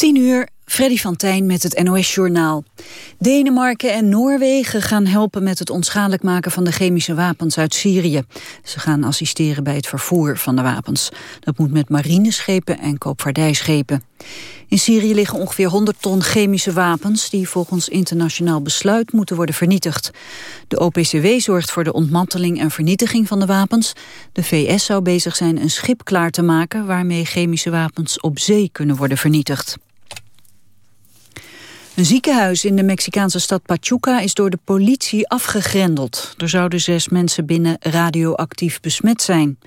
10 uur, Freddy van Tijn met het NOS-journaal. Denemarken en Noorwegen gaan helpen met het onschadelijk maken van de chemische wapens uit Syrië. Ze gaan assisteren bij het vervoer van de wapens. Dat moet met marineschepen en koopvaardijschepen. In Syrië liggen ongeveer 100 ton chemische wapens... die volgens internationaal besluit moeten worden vernietigd. De OPCW zorgt voor de ontmanteling en vernietiging van de wapens. De VS zou bezig zijn een schip klaar te maken... waarmee chemische wapens op zee kunnen worden vernietigd. Een ziekenhuis in de Mexicaanse stad Pachuca is door de politie afgegrendeld. Er zouden zes mensen binnen radioactief besmet zijn.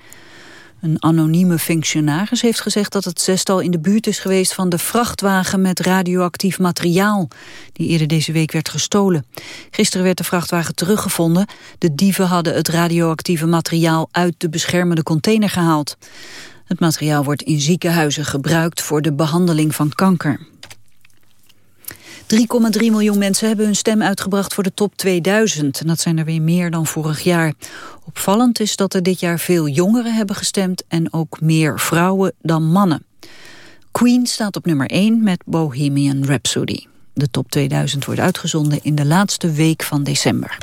Een anonieme functionaris heeft gezegd dat het zestal in de buurt is geweest van de vrachtwagen met radioactief materiaal, die eerder deze week werd gestolen. Gisteren werd de vrachtwagen teruggevonden. De dieven hadden het radioactieve materiaal uit de beschermende container gehaald. Het materiaal wordt in ziekenhuizen gebruikt voor de behandeling van kanker. 3,3 miljoen mensen hebben hun stem uitgebracht voor de top 2000. En dat zijn er weer meer dan vorig jaar. Opvallend is dat er dit jaar veel jongeren hebben gestemd... en ook meer vrouwen dan mannen. Queen staat op nummer 1 met Bohemian Rhapsody. De top 2000 wordt uitgezonden in de laatste week van december.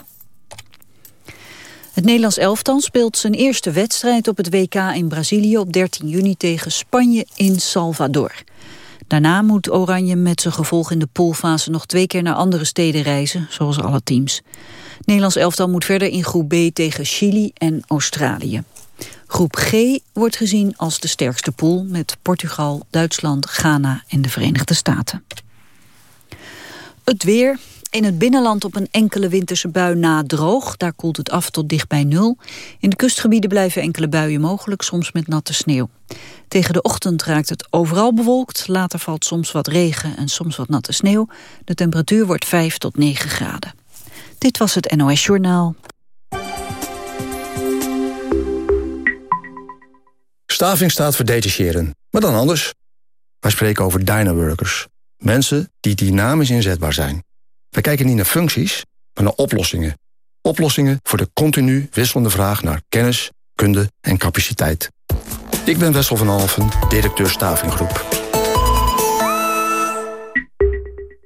Het Nederlands elftal speelt zijn eerste wedstrijd op het WK in Brazilië op 13 juni tegen Spanje in Salvador. Daarna moet Oranje met zijn gevolg in de poolfase nog twee keer naar andere steden reizen, zoals alle teams. Nederlands elftal moet verder in groep B tegen Chili en Australië. Groep G wordt gezien als de sterkste pool met Portugal, Duitsland, Ghana en de Verenigde Staten. Het weer, in het binnenland op een enkele winterse bui na droog. Daar koelt het af tot dicht bij nul. In de kustgebieden blijven enkele buien mogelijk, soms met natte sneeuw. Tegen de ochtend raakt het overal bewolkt. Later valt soms wat regen en soms wat natte sneeuw. De temperatuur wordt 5 tot 9 graden. Dit was het NOS Journaal. Staving staat voor detacheren, maar dan anders. Wij spreken over dynaworkers. Mensen die dynamisch inzetbaar zijn. Wij kijken niet naar functies, maar naar oplossingen. Oplossingen voor de continu wisselende vraag naar kennis, kunde en capaciteit. Ik ben Wessel van Alfen, directeur Stavinggroep.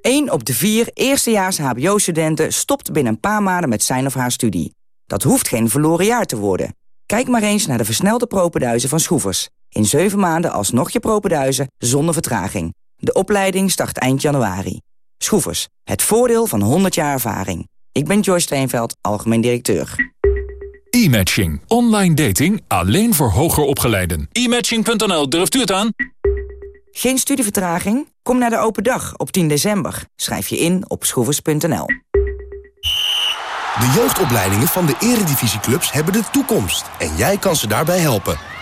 1 op de vier eerstejaars hbo-studenten stopt binnen een paar maanden met zijn of haar studie. Dat hoeft geen verloren jaar te worden. Kijk maar eens naar de versnelde propenduizen van Schroevers. In 7 maanden alsnog je propenduizen zonder vertraging. De opleiding start eind januari. Schroevers, het voordeel van 100 jaar ervaring. Ik ben Joyce Steenveld, algemeen directeur. E-matching. Online dating alleen voor hoger opgeleiden. E-matching.nl, durft u het aan? Geen studievertraging? Kom naar de open dag op 10 december. Schrijf je in op schroevers.nl. De jeugdopleidingen van de eredivisieclubs hebben de toekomst. En jij kan ze daarbij helpen.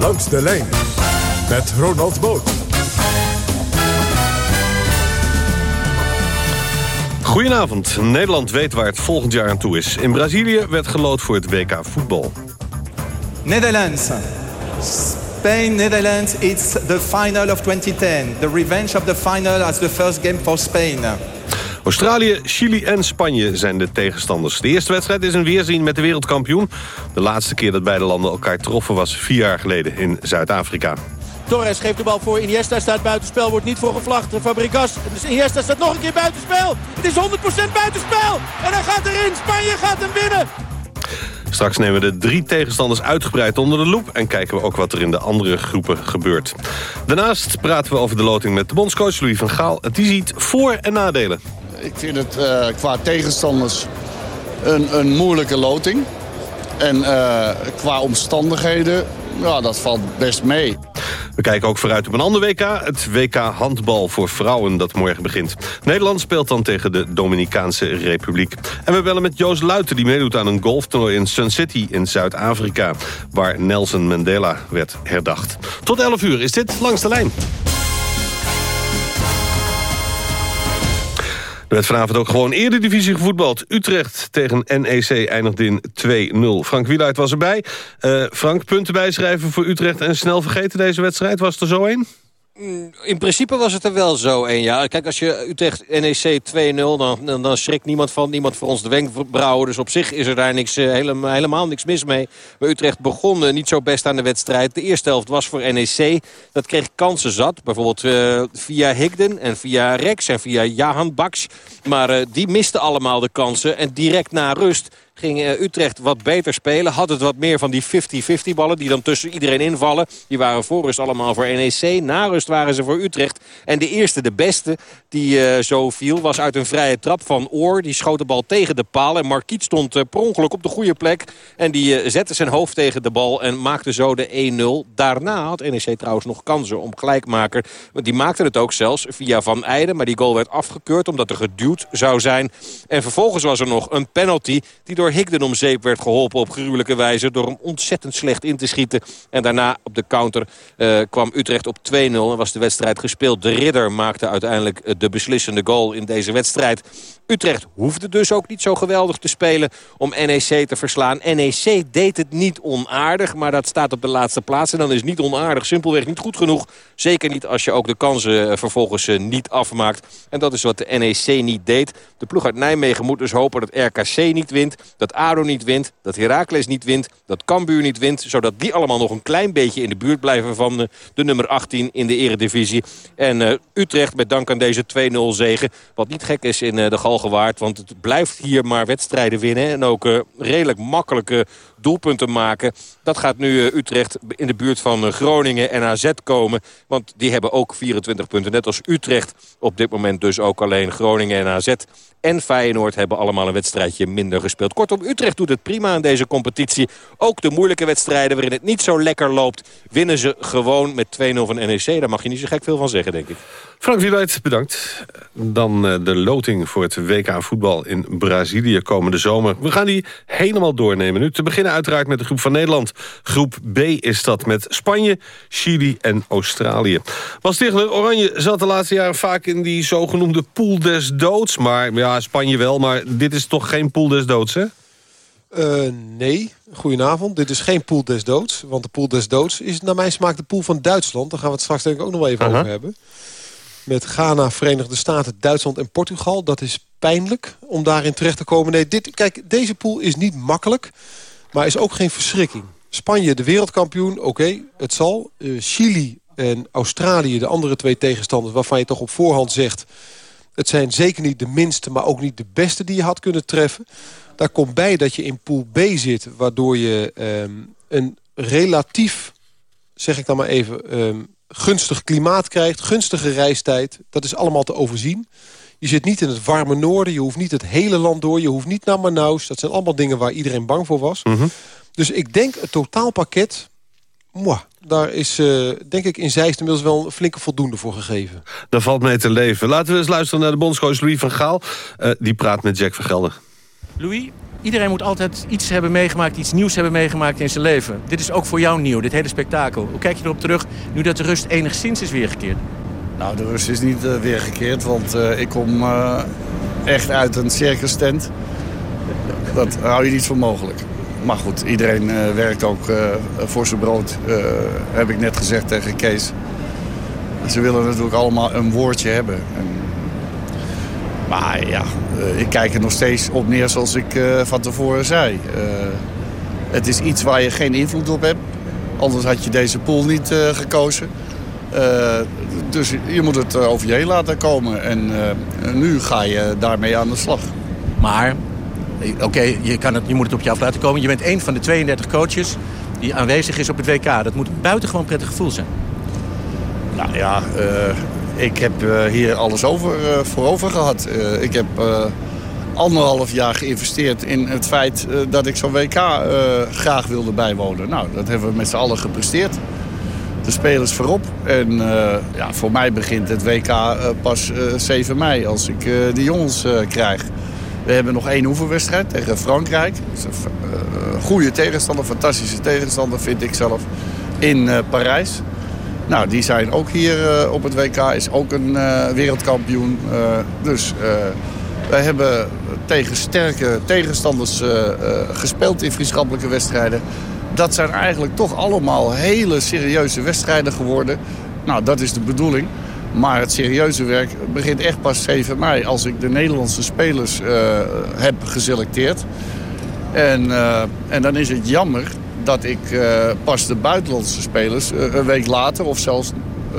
Langs de lijn met Ronald Boot. Goedenavond. Nederland weet waar het volgend jaar aan toe is. In Brazilië werd gelood voor het WK voetbal. Netherlands. Spain, Netherlands, it's the final of 2010. The revenge of the final as the first game for Spain. Australië, Chili en Spanje zijn de tegenstanders. De eerste wedstrijd is een weerzien met de wereldkampioen. De laatste keer dat beide landen elkaar troffen was vier jaar geleden in Zuid-Afrika. Torres geeft de bal voor. Iniesta staat buitenspel. Wordt niet voor gevlacht. Fabregas. Dus Iniesta staat nog een keer buitenspel. Het is 100% buitenspel. En hij gaat erin. Spanje gaat hem winnen. Straks nemen we de drie tegenstanders uitgebreid onder de loep... en kijken we ook wat er in de andere groepen gebeurt. Daarnaast praten we over de loting met de bondscoach Louis van Gaal. Die ziet voor- en nadelen. Ik vind het uh, qua tegenstanders een, een moeilijke loting. En uh, qua omstandigheden, ja, dat valt best mee. We kijken ook vooruit op een ander WK. Het WK handbal voor vrouwen dat morgen begint. Nederland speelt dan tegen de Dominicaanse Republiek. En we bellen met Joost Luiten die meedoet aan een golftoernooi in Sun City in Zuid-Afrika. Waar Nelson Mandela werd herdacht. Tot 11 uur is dit Langs de Lijn. Er werd vanavond ook gewoon eredivisie gevoetbald. Utrecht tegen NEC eindigde in 2-0. Frank Wieluid was erbij. Uh, Frank, punten bijschrijven voor Utrecht en snel vergeten deze wedstrijd. Was er zo één? In principe was het er wel zo een ja. Kijk, als je Utrecht NEC 2-0, dan, dan, schrikt niemand van. Niemand voor ons de wenkbrauwen. Dus op zich is er daar niks, uh, helemaal, helemaal niks mis mee. Maar Utrecht begon uh, niet zo best aan de wedstrijd. De eerste helft was voor NEC. Dat kreeg kansen zat. Bijvoorbeeld uh, via Higden en via Rex en via Jahan Baks. Maar die misten allemaal de kansen. En direct na rust ging eh, Utrecht wat beter spelen. Had het wat meer van die 50-50 ballen die dan tussen iedereen invallen. Die waren voor rust allemaal voor NEC. Na rust waren ze voor Utrecht. En de eerste, de beste, die uh, zo viel, was uit een vrije trap van Oor. Die schoot de bal tegen de paal. En Marquiet stond uh, per ongeluk op de goede plek. En die zette zijn hoofd tegen de bal en maakte zo de 1-0. Daarna had NEC trouwens nog kansen om gelijkmaker. Want die maakte het ook zelfs via Van Eijden. Maar die goal werd afgekeurd omdat er geduwd zou zijn. En vervolgens was er nog een penalty die door Higden om zeep werd geholpen op gruwelijke wijze. Door hem ontzettend slecht in te schieten. En daarna op de counter uh, kwam Utrecht op 2-0 en was de wedstrijd gespeeld. De Ridder maakte uiteindelijk eh, de beslissende goal in deze wedstrijd. Utrecht hoefde dus ook niet zo geweldig te spelen om NEC te verslaan. NEC deed het niet onaardig, maar dat staat op de laatste plaats. En dan is niet onaardig simpelweg niet goed genoeg. Zeker niet als je ook de kansen eh, vervolgens niet afmaakt. En dat is wat de NEC niet deed. De ploeg uit Nijmegen moet dus hopen dat RKC niet wint. Dat ADO niet wint, dat Heracles niet wint, dat Cambuur niet wint. Zodat die allemaal nog een klein beetje in de buurt blijven van de, nummer 18 in de eredivisie. En uh, Utrecht met dank aan deze 2-0 zegen. Wat niet gek is in uh, de Galgenwaard, want het blijft hier maar wedstrijden winnen. En ook uh, redelijk makkelijke doelpunten maken. Dat gaat nu Utrecht in de buurt van Groningen en AZ komen. Want die hebben ook 24 punten. Net als Utrecht op dit moment dus ook alleen Groningen en AZ en Feyenoord hebben allemaal een wedstrijdje minder gespeeld. Kortom, Utrecht doet het prima in deze competitie. Ook de moeilijke wedstrijden waarin het niet zo lekker loopt... winnen ze gewoon met 2-0 van NEC. Daar mag je niet zo gek veel van zeggen, denk ik. Frank Wieluid, bedankt. Dan uh, de loting voor het WK voetbal in Brazilië komende zomer. We gaan die helemaal doornemen. Nu te beginnen uiteraard met de groep van Nederland. Groep B is dat met Spanje, Chili en Australië. Bas Stigler, Oranje zat de laatste jaren vaak in die zogenoemde pool des doods. Maar ja, Spanje wel, maar dit is toch geen pool des doods, hè? Uh, nee, goedenavond. Dit is geen pool des doods. Want de pool des doods is naar mijn smaak de pool van Duitsland. Daar gaan we het straks denk ik ook nog wel even over hebben. Met Ghana, Verenigde Staten, Duitsland en Portugal. Dat is pijnlijk om daarin terecht te komen. Nee, dit, kijk, deze pool is niet makkelijk. Maar is ook geen verschrikking. Spanje, de wereldkampioen, oké, het zal. Uh, Chili en Australië, de andere twee tegenstanders... waarvan je toch op voorhand zegt... het zijn zeker niet de minste, maar ook niet de beste die je had kunnen treffen. Daar komt bij dat je in pool B zit... waardoor je um, een relatief, zeg ik dan maar even... Um, gunstig klimaat krijgt, gunstige reistijd. Dat is allemaal te overzien. Je zit niet in het warme noorden, je hoeft niet het hele land door... je hoeft niet naar Manaus. Dat zijn allemaal dingen waar iedereen bang voor was. Mm -hmm. Dus ik denk het totaalpakket... Mwah, daar is, uh, denk ik, in Zeist inmiddels wel een flinke voldoende voor gegeven. Daar valt mee te leven. Laten we eens luisteren naar de bondscoach Louis van Gaal. Uh, die praat met Jack van Gelder. Louis, iedereen moet altijd iets hebben meegemaakt, iets nieuws hebben meegemaakt in zijn leven. Dit is ook voor jou nieuw, dit hele spektakel. Hoe kijk je erop terug nu dat de rust enigszins is weergekeerd? Nou, de rust is niet uh, weergekeerd, want uh, ik kom uh, echt uit een circus tent. Dat hou je niet voor mogelijk. Maar goed, iedereen werkt ook voor zijn brood, heb ik net gezegd tegen Kees. Ze willen natuurlijk allemaal een woordje hebben. En maar ja, ik kijk er nog steeds op neer zoals ik van tevoren zei. Het is iets waar je geen invloed op hebt. Anders had je deze pool niet gekozen. dus je moet het over je heen laten komen. En nu ga je daarmee aan de slag. Maar, oké, okay, je, je moet het op je af laten komen. Je bent een van de 32 coaches die aanwezig is op het WK. Dat moet een buitengewoon prettig gevoel zijn. Nou ja, ik heb uh, hier alles over, uh, voor over gehad. Ik heb anderhalf jaar geïnvesteerd in het feit dat ik zo'n WK graag wilde bijwonen. Nou, dat hebben we met z'n allen gepresteerd. De spelers voorop. En ja, voor mij begint het WK pas 7 mei als ik de jongens krijg. We hebben nog één oefenwedstrijd tegen Frankrijk. Dat is een goede tegenstander, fantastische tegenstander vind ik zelf. In Parijs. Nou, die zijn ook hier op het WK. Is ook een wereldkampioen. Dus Wij hebben tegen sterke tegenstanders gespeeld in vriendschappelijke wedstrijden. Dat zijn eigenlijk toch allemaal hele serieuze wedstrijden geworden. Nou, dat is de bedoeling. Maar het serieuze werk begint echt pas 7 mei... als ik de Nederlandse spelers uh, heb geselecteerd. En, en dan is het jammer dat ik pas de buitenlandse spelers... een week later of zelfs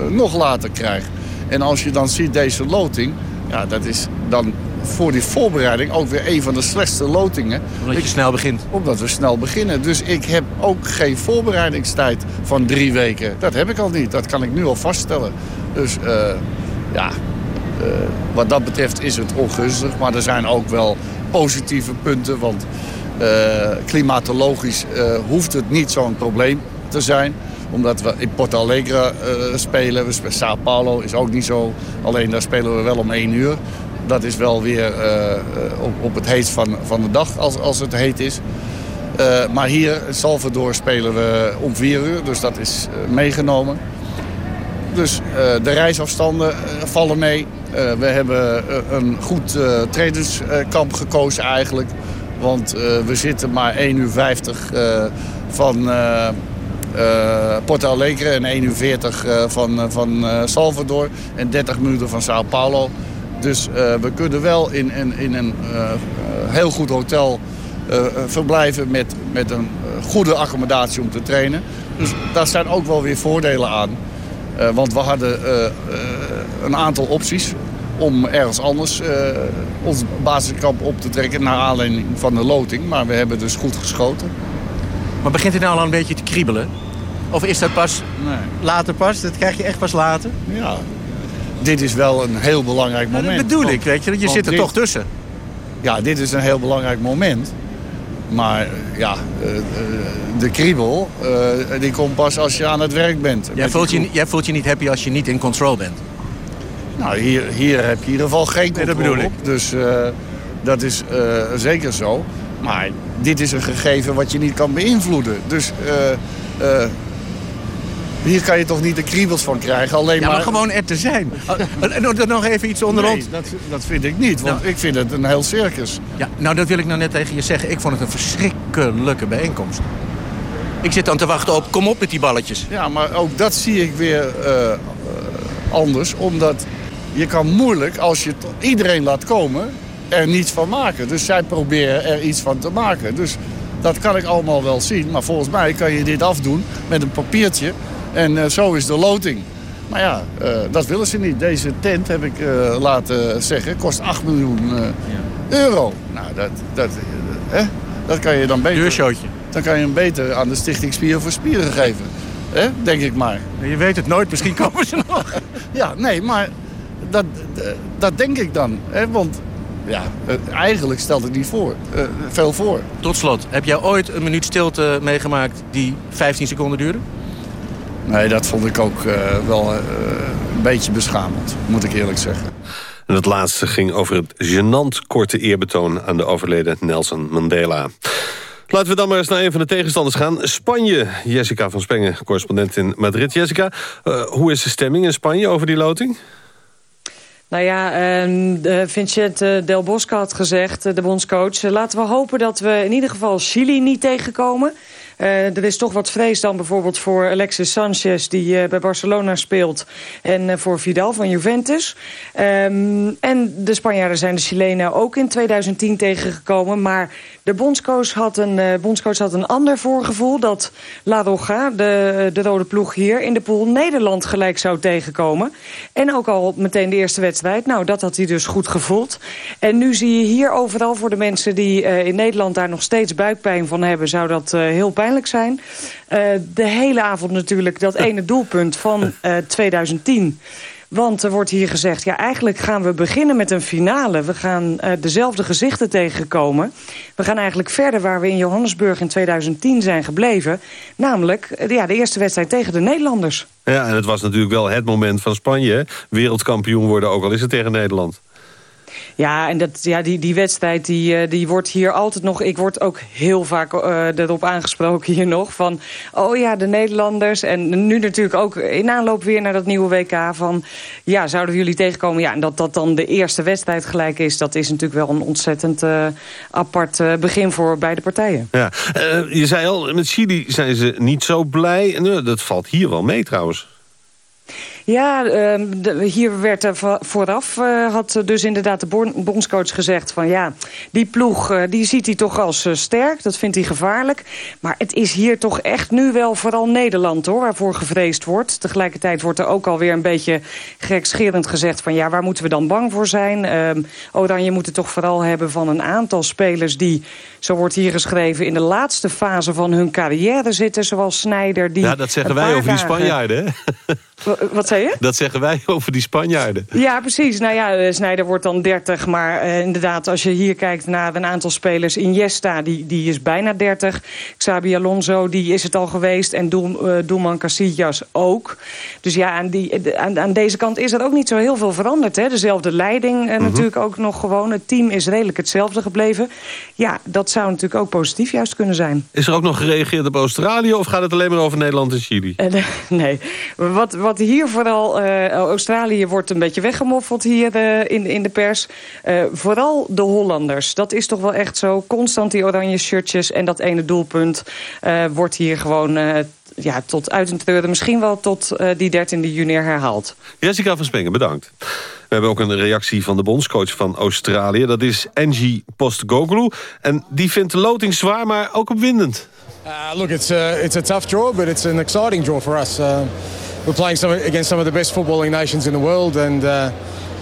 nog later krijg. En als je dan ziet deze loting... Ja, dat is dan voor die voorbereiding ook weer een van de slechtste lotingen. Omdat je ik, snel begint. Omdat we snel beginnen. Dus ik heb ook geen voorbereidingstijd van drie weken. Dat heb ik al niet. Dat kan ik nu al vaststellen. Dus uh, ja, uh, wat dat betreft is het ongunstig. Maar er zijn ook wel positieve punten. Want uh, klimatologisch hoeft het niet zo'n probleem te zijn omdat we in Porto Alegre spelen. We spelen Sao Paulo is ook niet zo. Alleen daar spelen we wel om één uur. Dat is wel weer op, op, het heet van, van de dag als, als het heet is. Maar hier in Salvador spelen we om vier uur. Dus dat is meegenomen. Dus de reisafstanden vallen mee. we hebben een goed trainingskamp gekozen eigenlijk. Want we zitten maar 1 uur 50 van Porto Alegre en 1 uur 40 uh, van, van Salvador en 30 minuten van Sao Paulo. Dus we kunnen wel in, in, in een heel goed hotel verblijven met, met een goede accommodatie om te trainen. Dus daar zijn ook wel weer voordelen aan. Want we hadden een aantal opties om ergens anders ons basiskamp op te trekken... naar aanleiding van de loting. Maar we hebben dus goed geschoten. Maar begint het nou al een beetje te kriebelen? Of is dat pas nee. later pas? Dat krijg je echt pas later? Ja, dit is wel een heel belangrijk moment. Ja, dat bedoel ik, weet je. Je zit er dit, toch tussen. Ja, dit is een heel belangrijk moment. Maar ja, de kriebel, die komt pas als je aan het werk bent. Jij voelt, je, jij voelt je niet happy als je niet in control bent? Nou, hier, hier heb je in ieder geval geen controle nee, dat bedoel op. Dus uh, dat is uh, zeker zo. Maar dit is een gegeven wat je niet kan beïnvloeden. Dus uh, hier kan je toch niet de kriebels van krijgen. Alleen ja, maar, maar gewoon er te zijn. En er nog even iets onder nee, ons. Dat, dat vind ik niet, want nou. ik vind het een heel circus. Ja, nou, dat wil ik nou net tegen je zeggen. Ik vond het een verschrikkelijke bijeenkomst. Ik zit dan te wachten op, kom op met die balletjes. Ja, maar ook dat zie ik weer uh, anders. Omdat je kan moeilijk, als je iedereen laat komen, er niets van maken. Dus zij proberen er iets van te maken. Dus dat kan ik allemaal wel zien. Maar volgens mij kan je dit afdoen met een papiertje. En uh, zo is de loting. Maar ja, uh, dat willen ze niet. Deze tent, heb ik uh, laten zeggen, kost 8 miljoen ja. euro. Nou, dat, dat, hè? dat kan je dan beter... Deurshowtje. Dan kan je hem beter aan de Stichting Spieren voor Spieren geven. Hè? Denk ik maar. Je weet het nooit, misschien komen ze nog. ja, nee, maar dat, dat denk ik dan. Hè? Want ja, eigenlijk stelt het niet voor. Uh, veel voor. Tot slot, heb jij ooit een minuut stilte meegemaakt die 15 seconden duurde? Nee, dat vond ik ook uh, wel uh, een beetje beschamend, moet ik eerlijk zeggen. En het laatste ging over het gênant korte eerbetoon aan de overleden Nelson Mandela. Laten we dan maar eens naar een van de tegenstanders gaan. Spanje. Jessica van Spengen, correspondent in Madrid. Jessica, hoe is de stemming in Spanje over die loting? Nou ja, uh, Vincent Del Bosque had gezegd, de bondscoach... laten we hopen dat we in ieder geval Chili niet tegenkomen... Uh, er is toch wat vrees dan bijvoorbeeld voor Alexis Sanchez... die uh, bij Barcelona speelt. En uh, voor Vidal van Juventus. Um, en de Spanjaarden zijn de Chilenen ook in 2010 tegengekomen. Maar de bondscoach had een, bondscoach had een ander voorgevoel... dat La Roja, de, de rode ploeg hier in de pool... Nederland gelijk zou tegenkomen. En ook al meteen de eerste wedstrijd. Nou, dat had hij dus goed gevoeld. En nu zie je hier overal voor de mensen die in Nederland... daar nog steeds buikpijn van hebben... zou dat heel pijnlijk zijn. De hele avond natuurlijk dat ene doelpunt van uh, 2010. Want er wordt hier gezegd, ja, eigenlijk gaan we beginnen met een finale. We gaan uh, dezelfde gezichten tegenkomen. We gaan eigenlijk verder waar we in Johannesburg in 2010 zijn gebleven. Namelijk ja, de eerste wedstrijd tegen de Nederlanders. Ja, en het was natuurlijk wel het moment van Spanje. Wereldkampioen worden, ook al is het tegen Nederland. Ja, en dat, ja, die, die wedstrijd die, eh, die wordt hier altijd nog... Ik word ook heel vaak uh, erop aangesproken hier nog. Van, oh ja, de Nederlanders. En nu natuurlijk ook in aanloop weer naar dat nieuwe WK. Van, ja, zouden jullie tegenkomen? Ja, en dat dat dan de eerste wedstrijd gelijk is... dat is natuurlijk wel een ontzettend uh, apart begin voor beide partijen. Ja, je zei al, met Chili zijn ze niet zo blij. dat valt hier wel mee trouwens. Ja, de, hier werd er vooraf, uh, had dus inderdaad de bondscoach gezegd van ja, die ploeg uh, die ziet hij toch als uh, sterk, dat vindt hij gevaarlijk. Maar het is hier toch echt nu wel vooral Nederland hoor, waarvoor gevreesd wordt. Tegelijkertijd wordt er ook alweer een beetje gekscherend gezegd van ja, waar moeten we dan bang voor zijn? Ehm, Oranje moet het toch vooral hebben van een aantal spelers die, zo wordt hier geschreven, in de laatste fase van hun carrière zitten, zoals Snijder. Die ja, dat zeggen wij over die Spanjaarden hè? Wat zei je? Dat zeggen wij over die Spanjaarden. Ja, precies. Nou ja, eh, Snijder wordt dan 30. Maar uh, inderdaad, als je hier kijkt naar een aantal spelers... Iniesta, die, die is bijna 30. Xabi Alonso, die is het al geweest. En Doel, uh, Doelman Casillas ook. Dus ja, aan, die, aan, aan, deze kant is er ook niet zo heel veel veranderd. Hè? Dezelfde leiding uh, mm -hmm. natuurlijk ook nog gewoon. Het team is redelijk hetzelfde gebleven. Ja, dat zou natuurlijk ook positief juist kunnen zijn. Is er ook nog gereageerd op Australië... of gaat het alleen maar over Nederland en Chili? nee, wat, wat hier vooral... Uh, Australië wordt een beetje weggemoffeld hier uh, in, in de pers. Uh, vooral de Hollanders. Dat is toch wel echt zo. Constant die oranje shirtjes en dat ene doelpunt... wordt hier gewoon ja, tot uit een treuren. Misschien wel tot die 13e juni herhaald. Jessica van Spengen, bedankt. We hebben ook een reactie van de bondscoach van Australië. Dat is Angie Postgoglu. En die vindt de loting zwaar, maar ook opwindend. Uh, look, it's a, it's a tough draw, but it's an exciting draw for us. Uh, we're playing some, against some of the best footballing nations in the world, and uh,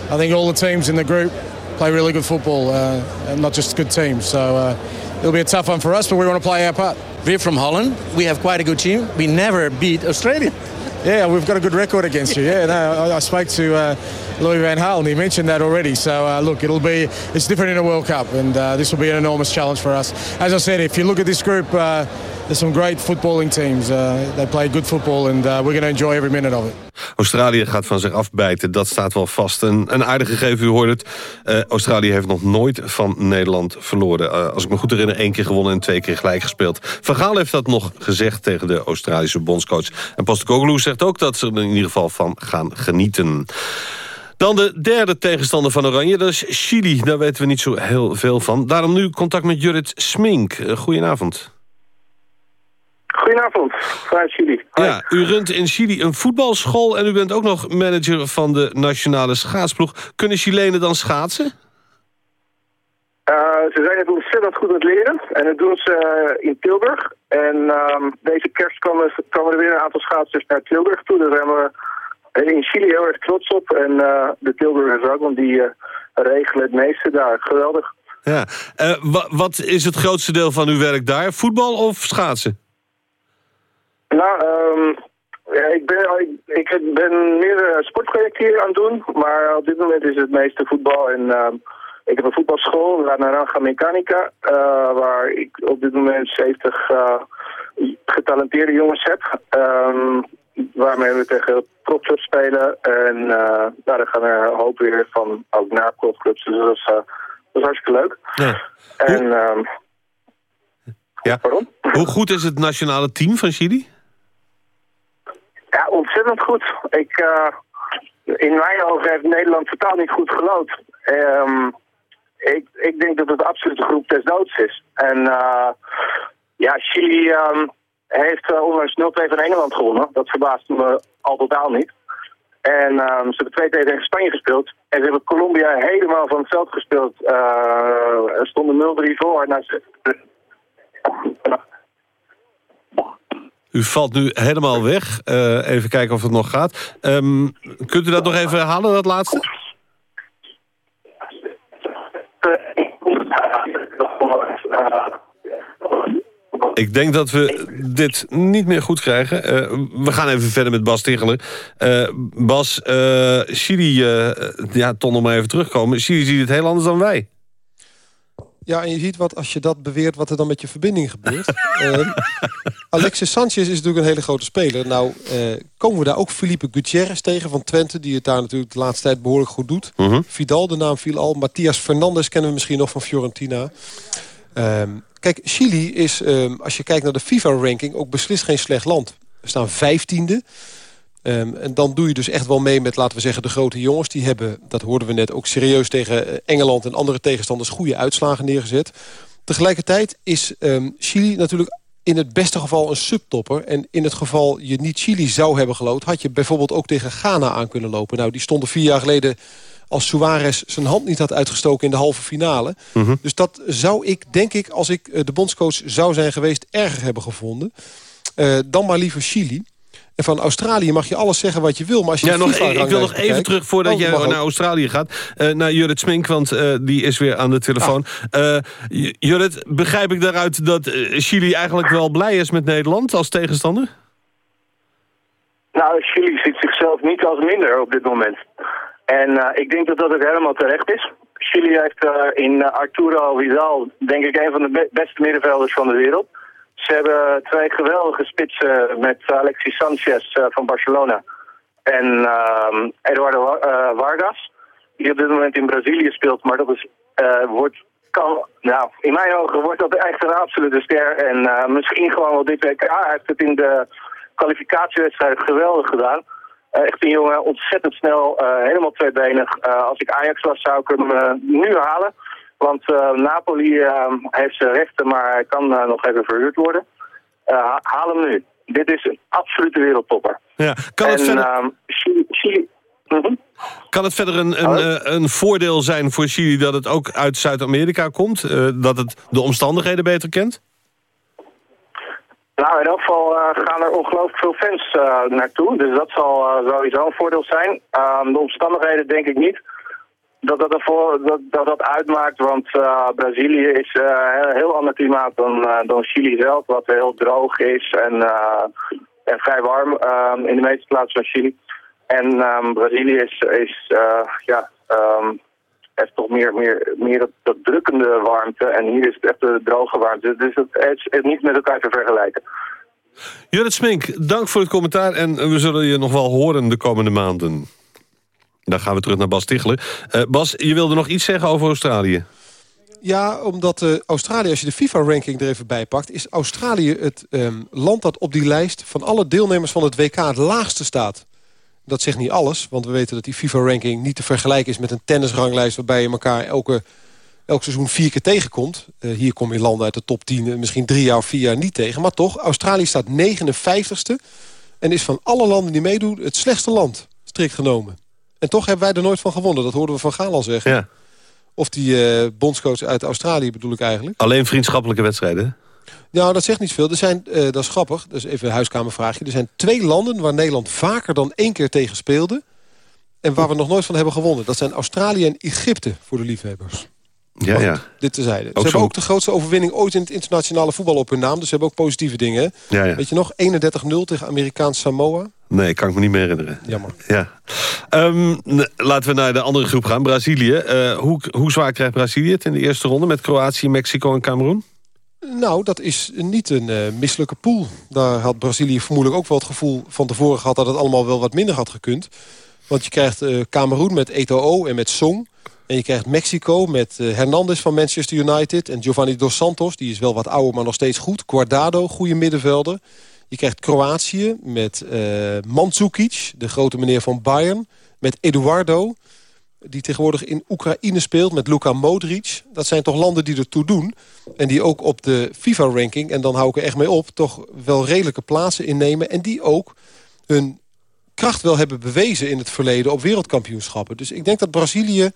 I think all the teams in the group play really good football, uh, and not just good teams. So uh, it'll be a tough one for us, but we want to play our part. We're from Holland. We have quite a good team. We never beat Australia. Yeah, we've got a good record against you. Yeah, no, I, I spoke to uh, Louis Van Gaal and he mentioned that already. So uh, look, it'll be it's different in a World Cup, and uh, this will be an enormous challenge for us. As I said, if you look at this group, uh, there's some great footballing teams. Uh, they play good football, and uh, we're going to enjoy every minute of it. Australië gaat van zich afbijten, dat staat wel vast. Een, een aardige gegeven, u hoort het. Uh, Australië heeft nog nooit van Nederland verloren. Uh, als ik me goed herinner, één keer gewonnen en twee keer gelijk gespeeld. Van heeft dat nog gezegd tegen de Australische bondscoach. En Postecoglou zegt ook dat ze er in ieder geval van gaan genieten. Dan de derde tegenstander van Oranje, dat is Chili. Daar weten we niet zo heel veel van. Daarom nu contact met Jurrit Smink. Uh, goedenavond. Goedenavond, vanuit Chili. Ja, u runt in Chili een voetbalschool... en u bent ook nog manager van de nationale schaatsploeg. Kunnen Chilenen dan schaatsen? Uh, ze zijn het ontzettend goed aan het leren. En dat doen ze uh, in Tilburg. En uh, deze kerst komen, komen, er weer een aantal schaatsers naar Tilburg toe. Daar zijn we in Chili heel erg trots op. En uh, de Tilburgers ook, want die regelen het meeste daar. Geweldig. Ja. wat is het grootste deel van uw werk daar? Voetbal of schaatsen? Nou, um, ja, ik, ben, ik, ik ben meer sportprojecten hier aan het doen, maar op dit moment is het meeste voetbal. En uh, ik heb een voetbalschool, La Naranja Mechanica, uh, waar ik op dit moment 70 uh, getalenteerde jongens heb. Um, waarmee we tegen profclubs spelen. En uh, nou, dan gaan er een hoop weer van ook naar profclubs. Dus dat is, dat is hartstikke leuk. Ja. En, ja. Hoe goed is het nationale team van Chili? Ja, ontzettend goed. Ik, uh, in mijn ogen heeft Nederland totaal niet goed gelood. Um, ik, ik denk dat het absoluut de groep des doods is. En uh, ja, Chili um, heeft uh, onlangs 0-2 van Engeland gewonnen. Dat verbaast me al totaal niet. En um, ze hebben 2 tegen Spanje gespeeld. En ze hebben Colombia helemaal van het veld gespeeld. Er stonden 0-3 voor. Ze, U valt nu helemaal weg. Uh, even kijken of het nog gaat. Um, kunt u dat nog even herhalen, dat laatste? Ik denk dat we dit niet meer goed krijgen. Uh, we gaan even verder met Bas Ticheler. Uh, Bas, Chili, ja, ton nog maar even terugkomen. Chili ziet het heel anders dan wij. Ja, en je ziet wat als je dat beweert, wat er dan met je verbinding gebeurt. uh, Alexis Sanchez is natuurlijk een hele grote speler. Nou, uh, komen we daar ook Felipe Gutierrez tegen van Twente... die het daar natuurlijk de laatste tijd behoorlijk goed doet. Uh -huh. Vidal, de naam viel al. Matthias Fernandes kennen we misschien nog van Fiorentina. Um, kijk, Chili is, um, als je kijkt naar de FIFA-ranking... ook beslist geen slecht land. We staan vijftiende. Um, en dan doe je dus echt wel mee met, laten we zeggen, de grote jongens. Die hebben, dat hoorden we net, ook serieus tegen Engeland en andere tegenstanders... goede uitslagen neergezet. Tegelijkertijd is um, Chili natuurlijk in het beste geval een subtopper. En in het geval je niet Chili zou hebben gelood... had je bijvoorbeeld ook tegen Ghana aan kunnen lopen. Nou, die stonden vier jaar geleden als Suarez zijn hand niet had uitgestoken in de halve finale. Mm -hmm. Dus dat zou ik, denk ik, als ik de bondscoach zou zijn geweest... erger hebben gevonden. Uh, dan maar liever Chili. En van Australië mag je alles zeggen wat je wil. Maar als je ja, nog, ik wil nog even terug voordat oh, je mag naar ook. Australië gaat. Uh, naar Jurrit Smink, want uh, die is weer aan de telefoon. Uh, Jurrit, begrijp ik daaruit dat eh, Chili eigenlijk wel blij is met Nederland als tegenstander? Nou, Chili ziet zichzelf niet als minder op dit moment. En uh, ik denk dat dat ook helemaal terecht is. Chili heeft uh, in Arturo Vidal, denk ik, een van de be beste middenvelders van de wereld. Ze hebben twee geweldige spitsen met Alexis Sanchez uh, van Barcelona en uh, Eduardo uh, Vargas, die op dit moment in Brazilië speelt. Maar dat is, uh, wordt, kan, nou, in mijn ogen wordt dat echt een absolute ster. En misschien gewoon wel dit WK. Hij heeft het in de kwalificatiewedstrijd geweldig gedaan. Echt een jongen, ontzettend snel, helemaal tweebenig. Als ik Ajax was, zou ik hem nu halen. Want uh, Napoli uh, heeft zijn rechten, maar hij kan uh, nog even verhuurd worden. Uh, haal hem nu. Dit is een absolute wereldtopper. Ja, kan het en, verder... uh, Chili, Chili mm -hmm. Kan het verder een, een, een voordeel zijn voor Chili dat het ook uit Zuid-Amerika komt? Uh, dat het de omstandigheden beter kent? Nou, in elk geval uh, gaan er ongelooflijk veel fans uh, naartoe. Dus dat zal sowieso een voordeel zijn. Uh, de omstandigheden denk ik niet dat dat, ervoor, dat, dat, dat uitmaakt. Want uh, Brazilië is uh, een heel ander klimaat dan, uh, dan Chili zelf. Wat heel droog is en, en vrij warm uh, in de meeste plaatsen van Chili. En um, Brazilië is, is ja, um, heeft toch meer, meer, meer dat, drukkende warmte. En hier is het echt de droge warmte. Dus het is, is niet met elkaar te vergelijken. Judith Smink, dank voor het commentaar. En we zullen je nog wel horen de komende maanden. Dan gaan we terug naar Bas Tichler. Uh, Bas, je wilde nog iets zeggen over Australië? Ja, omdat uh, Australië, als je de FIFA-ranking er even bij pakt... is Australië het um, land dat op die lijst van alle deelnemers van het WK het laagste staat. Dat zegt niet alles, want we weten dat die FIFA-ranking niet te vergelijken is... met een tennisranglijst waarbij je elkaar elke, elk seizoen vier keer tegenkomt. Uh, hier kom je landen uit de top 10 misschien drie jaar of vier jaar niet tegen. Maar toch, Australië staat 59ste en is van alle landen die meedoen het slechtste land, strikt genomen. En toch hebben wij er nooit van gewonnen. Dat hoorden we van Gaal al zeggen. Ja. Of die uh, bondscoach uit Australië bedoel ik eigenlijk. Alleen vriendschappelijke wedstrijden? Nou, dat zegt niet veel. Er zijn, uh, dat is grappig, dat is even een huiskamervraagje. Er zijn twee landen waar Nederland vaker dan één keer tegen speelde... en waar we nog nooit van hebben gewonnen. Dat zijn Australië en Egypte, voor de liefhebbers. Ja, ja. Dit tezijde. Ook ze hebben ook de grootste overwinning ooit in het internationale voetbal op hun naam. Dus ze hebben ook positieve dingen. Ja, ja. Weet je nog? 31-0 tegen Amerikaans Samoa. Nee, kan ik me niet meer herinneren. Jammer. Ja. Um, laten we naar de andere groep gaan, Brazilië. Uh, hoe, hoe zwaar krijgt Brazilië het in de eerste ronde... met Kroatië, Mexico en Cameroen? Nou, dat is niet een uh, misselijke pool. Daar had Brazilië vermoedelijk ook wel het gevoel van tevoren gehad... dat het allemaal wel wat minder had gekund. Want je krijgt uh, Cameroen met Eto'o en met Song... En je krijgt Mexico met uh, Hernandez van Manchester United... en Giovanni Dos Santos, die is wel wat ouder, maar nog steeds goed. Guardado, goede middenvelder. Je krijgt Kroatië met uh, Mandzukic, de grote meneer van Bayern. Met Eduardo, die tegenwoordig in Oekraïne speelt, met Luka Modric. Dat zijn toch landen die ertoe doen. En die ook op de FIFA-ranking, en dan hou ik er echt mee op... toch wel redelijke plaatsen innemen. En die ook hun kracht wel hebben bewezen in het verleden op wereldkampioenschappen. Dus ik denk dat Brazilië...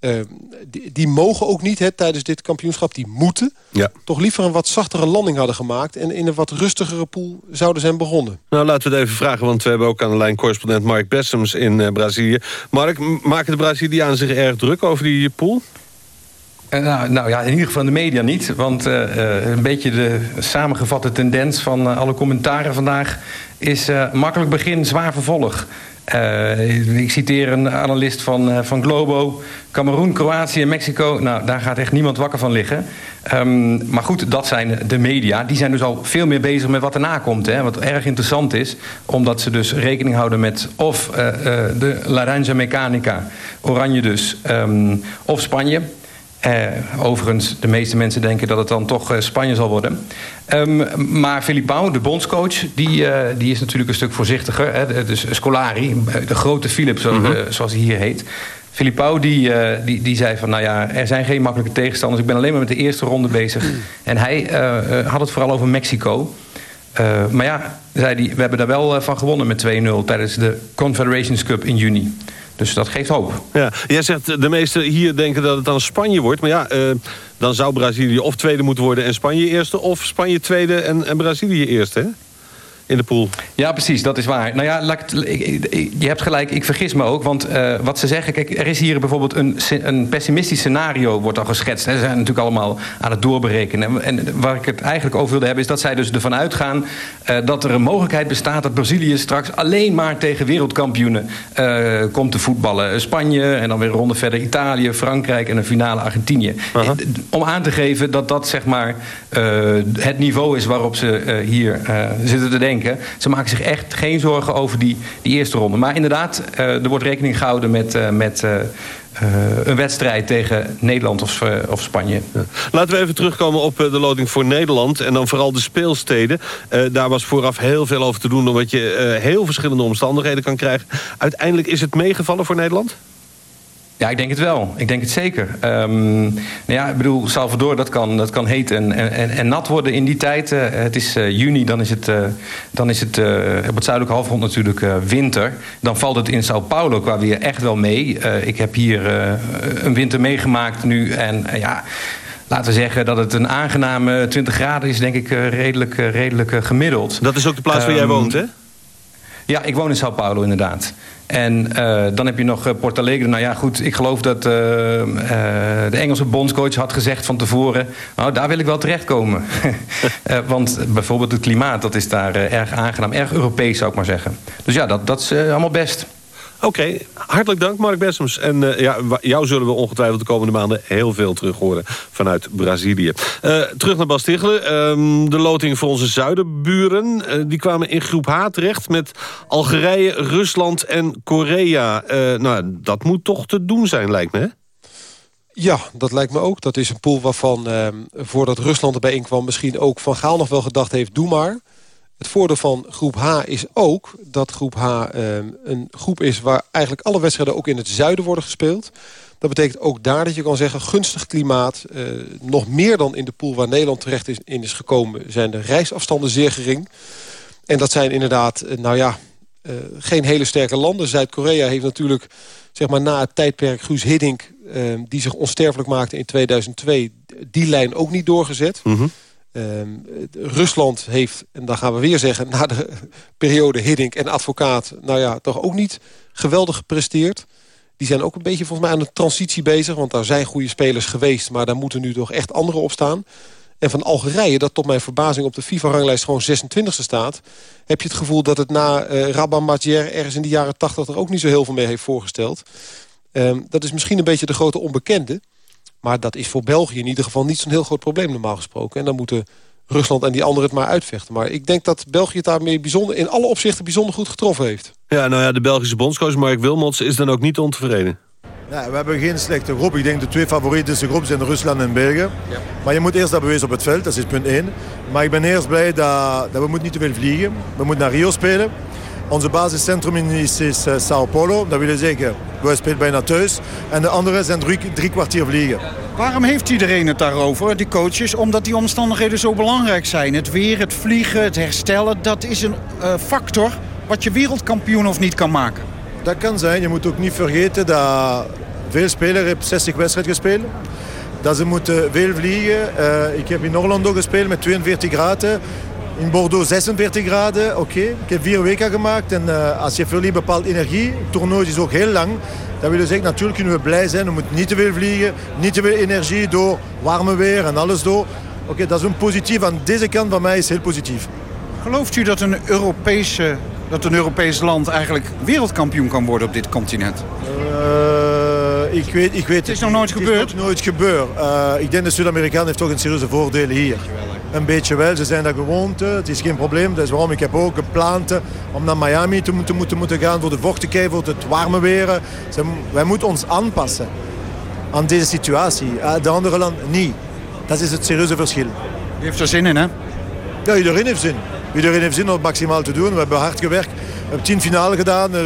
Uh, die, die, mogen ook niet hè, tijdens dit kampioenschap, die moeten... Ja. toch liever een wat zachtere landing hadden gemaakt... en in een wat rustigere pool zouden zijn begonnen. Nou, laten we het even vragen, want we hebben ook aan de lijn... correspondent Mark Bessems in uh, Brazilië. Mark, maken de Brazilianen zich erg druk over die pool? Uh, nou, nou, ja, in ieder geval de media niet. Want een beetje de samengevatte tendens van alle commentaren vandaag... is makkelijk begin, zwaar vervolg. Uh, ik citeer een analist van, uh, van Globo. Cameroen, Kroatië en Mexico. Nou, daar gaat echt niemand wakker van liggen. Um, maar goed, dat zijn de media. Die zijn dus al veel meer bezig met wat erna komt. Hè? Wat erg interessant is. Omdat ze dus rekening houden met of uh, de Laranja Mechanica. Oranje dus. Um, of Spanje. Uh, overigens, de meeste mensen denken dat het dan toch uh, Spanje zal worden. Um, maar Filipao, de bondscoach, die, uh, die is natuurlijk een stuk voorzichtiger. Hè? Dus Scolari, de grote Philip, zo, mm -hmm. zoals hij hier heet. Filipao die, die, die zei van, nou ja, er zijn geen makkelijke tegenstanders. Ik ben alleen maar met de eerste ronde bezig. En hij had het vooral over Mexico. maar ja, zei hij, we hebben daar wel van gewonnen met 2-0 tijdens de Confederations Cup in juni. Dus dat geeft hoop. Ja, jij zegt de meesten hier denken dat het dan Spanje wordt. Maar ja, uh, dan zou Brazilië of tweede moeten worden en Spanje eerste... of Spanje tweede en, en Brazilië eerste, hè? In de pool. Ja, precies, dat is waar. Nou ja, je hebt gelijk, ik vergis me ook. Want uh, wat ze zeggen, kijk, er is hier bijvoorbeeld een, een pessimistisch scenario wordt al geschetst. Hè. Ze zijn natuurlijk allemaal aan het doorberekenen. En waar ik het eigenlijk over wilde hebben, is dat zij dus ervan uitgaan uh, dat er een mogelijkheid bestaat dat Brazilië straks alleen maar tegen wereldkampioenen uh, komt te voetballen. Spanje en dan weer een ronde verder Italië, Frankrijk en een finale Argentinië. -huh. Om aan te geven dat dat zeg maar het niveau is waarop ze hier zitten te denken. Ze maken zich echt geen zorgen over die, die eerste ronde. Maar inderdaad, uh, er wordt rekening gehouden met, uh, met uh, een wedstrijd tegen Nederland of, of Spanje. Laten we even terugkomen op de loting voor Nederland. En dan vooral de speelsteden. daar was vooraf heel veel over te doen... omdat je heel verschillende omstandigheden kan krijgen. Uiteindelijk is het meegevallen voor Nederland? Ja, ik denk het wel. Ik denk het zeker. Um, nou ja, ik bedoel, Salvador, dat kan, dat kan heet en, en, en nat worden in die tijd. Uh, het is uh, juni, dan is het, uh, dan is het op het zuidelijke halfrond natuurlijk winter. Dan valt het in Sao Paulo qua weer echt wel mee. ik heb hier een winter meegemaakt nu en ja... Laten we zeggen dat het een aangename 20 graden is, denk ik, redelijk, redelijk gemiddeld. Dat is ook de plaats waar um, jij woont, hè? Ja, ik woon in Sao Paulo inderdaad. En uh, dan heb je nog uh, Porto Alegre. Nou ja, goed, ik geloof dat uh, de Engelse bondscoach had gezegd van tevoren... nou, daar wil ik wel terechtkomen. want bijvoorbeeld het klimaat, dat is daar erg aangenaam. Erg Europees, zou ik maar zeggen. Dus ja, dat, dat is allemaal best. Oké, hartelijk dank Mark Bessems. En uh, ja, jou zullen we ongetwijfeld de komende maanden heel veel terug horen vanuit Brazilië. Uh, terug naar Bas. Uh, de loting voor onze zuidenburen. Uh, die kwamen in groep H terecht met Algerije, Rusland en Korea. nou, dat moet toch te doen zijn, lijkt me, hè? Ja, dat lijkt me ook. Dat is een pool waarvan ehm, voordat Rusland erbij inkwam... misschien ook Van Gaal nog wel gedacht heeft, doe maar... Het voordeel van groep H is ook dat groep H uh, een groep is... waar eigenlijk alle wedstrijden ook in het zuiden worden gespeeld. Dat betekent ook daar dat je kan zeggen gunstig klimaat. Uh, nog meer dan in de pool waar Nederland terecht is, in is gekomen... zijn de reisafstanden zeer gering. En dat zijn inderdaad, uh, nou ja, uh, geen hele sterke landen. Zuid-Korea heeft natuurlijk zeg maar, na het tijdperk Guus Hiddink... die zich onsterfelijk maakte in 2002, die lijn ook niet doorgezet... Mm. Um, Rusland heeft, en dan gaan we weer zeggen... na de periode Hiddink en advocaat... nou ja, toch ook niet geweldig gepresteerd. Die zijn ook een beetje volgens mij aan de transitie bezig... want daar zijn goede spelers geweest... maar daar moeten nu toch echt anderen op staan. En van Algerije, dat tot mijn verbazing op de FIFA-ranglijst... gewoon 26e staat... heb je het gevoel dat het na uh, Rabban Madjer... ergens in de jaren 80 er ook niet zo heel veel mee heeft voorgesteld. Um, dat is misschien een beetje de grote onbekende... Maar dat is voor België in ieder geval niet zo'n heel groot probleem normaal gesproken. En dan moeten Rusland en die anderen het maar uitvechten. Maar ik denk dat België het daarmee bijzonder, in alle opzichten bijzonder goed getroffen heeft. Ja, nou ja, de Belgische bondscoach Mark Wilmots is dan ook niet ontevreden. Ja, we hebben geen slechte groep. Ik denk de twee favoriete groepen zijn Rusland en België. Ja. Maar je moet eerst dat bewijzen op het veld, dat is punt 1. Maar ik ben eerst blij dat, dat we moeten niet te veel vliegen. We moeten naar Rio spelen. Onze basiscentrum is, is uh, Sao Paulo. Dat wil zeggen, we spelen bijna thuis. En de andere zijn drie, drie kwartier vliegen. Waarom heeft iedereen het daarover, die coaches? Omdat die omstandigheden zo belangrijk zijn. Het weer, het vliegen, het herstellen, dat is een uh, factor wat je wereldkampioen of niet kan maken. Dat kan zijn. Je moet ook niet vergeten dat veel spelers hebben 60 wedstrijden gespeeld. Dat ze moeten veel vliegen. Uh, ik heb in Orlando gespeeld met 42 graden. In Bordeaux 46 graden, oké. Okay. Ik heb vier weken gemaakt en uh, als je verliest bepaalt energie. Het toernooi is ook heel lang. Dat wil zeggen, natuurlijk kunnen we blij zijn. We moeten niet te veel vliegen, niet te veel energie door warme weer en alles door. Oké, okay, dat is een positief. Aan deze kant van mij is heel positief. Gelooft u dat een Europese dat een Europees land eigenlijk wereldkampioen kan worden op dit continent? Uh, ik weet, ik weet het is nog nooit gebeurd? Het is nog nooit gebeurd. Uh, ik denk de Zuid-Amerikaan heeft toch een serieuze voordelen hier. Een beetje wel, ze zijn daar gewoond. Het is geen probleem. Dat is waarom ik heb ook gepland om naar Miami te moeten, moeten, moeten gaan voor de vochtigheid, voor het warme weer. Ze, wij moeten ons aanpassen aan deze situatie. De andere landen niet. Dat is het serieuze verschil. Je heeft er zin in, hè? Ja, iedereen heeft zin. Iedereen heeft zin om het maximaal te doen. We hebben hard gewerkt. We hebben tien finale gedaan. Uh,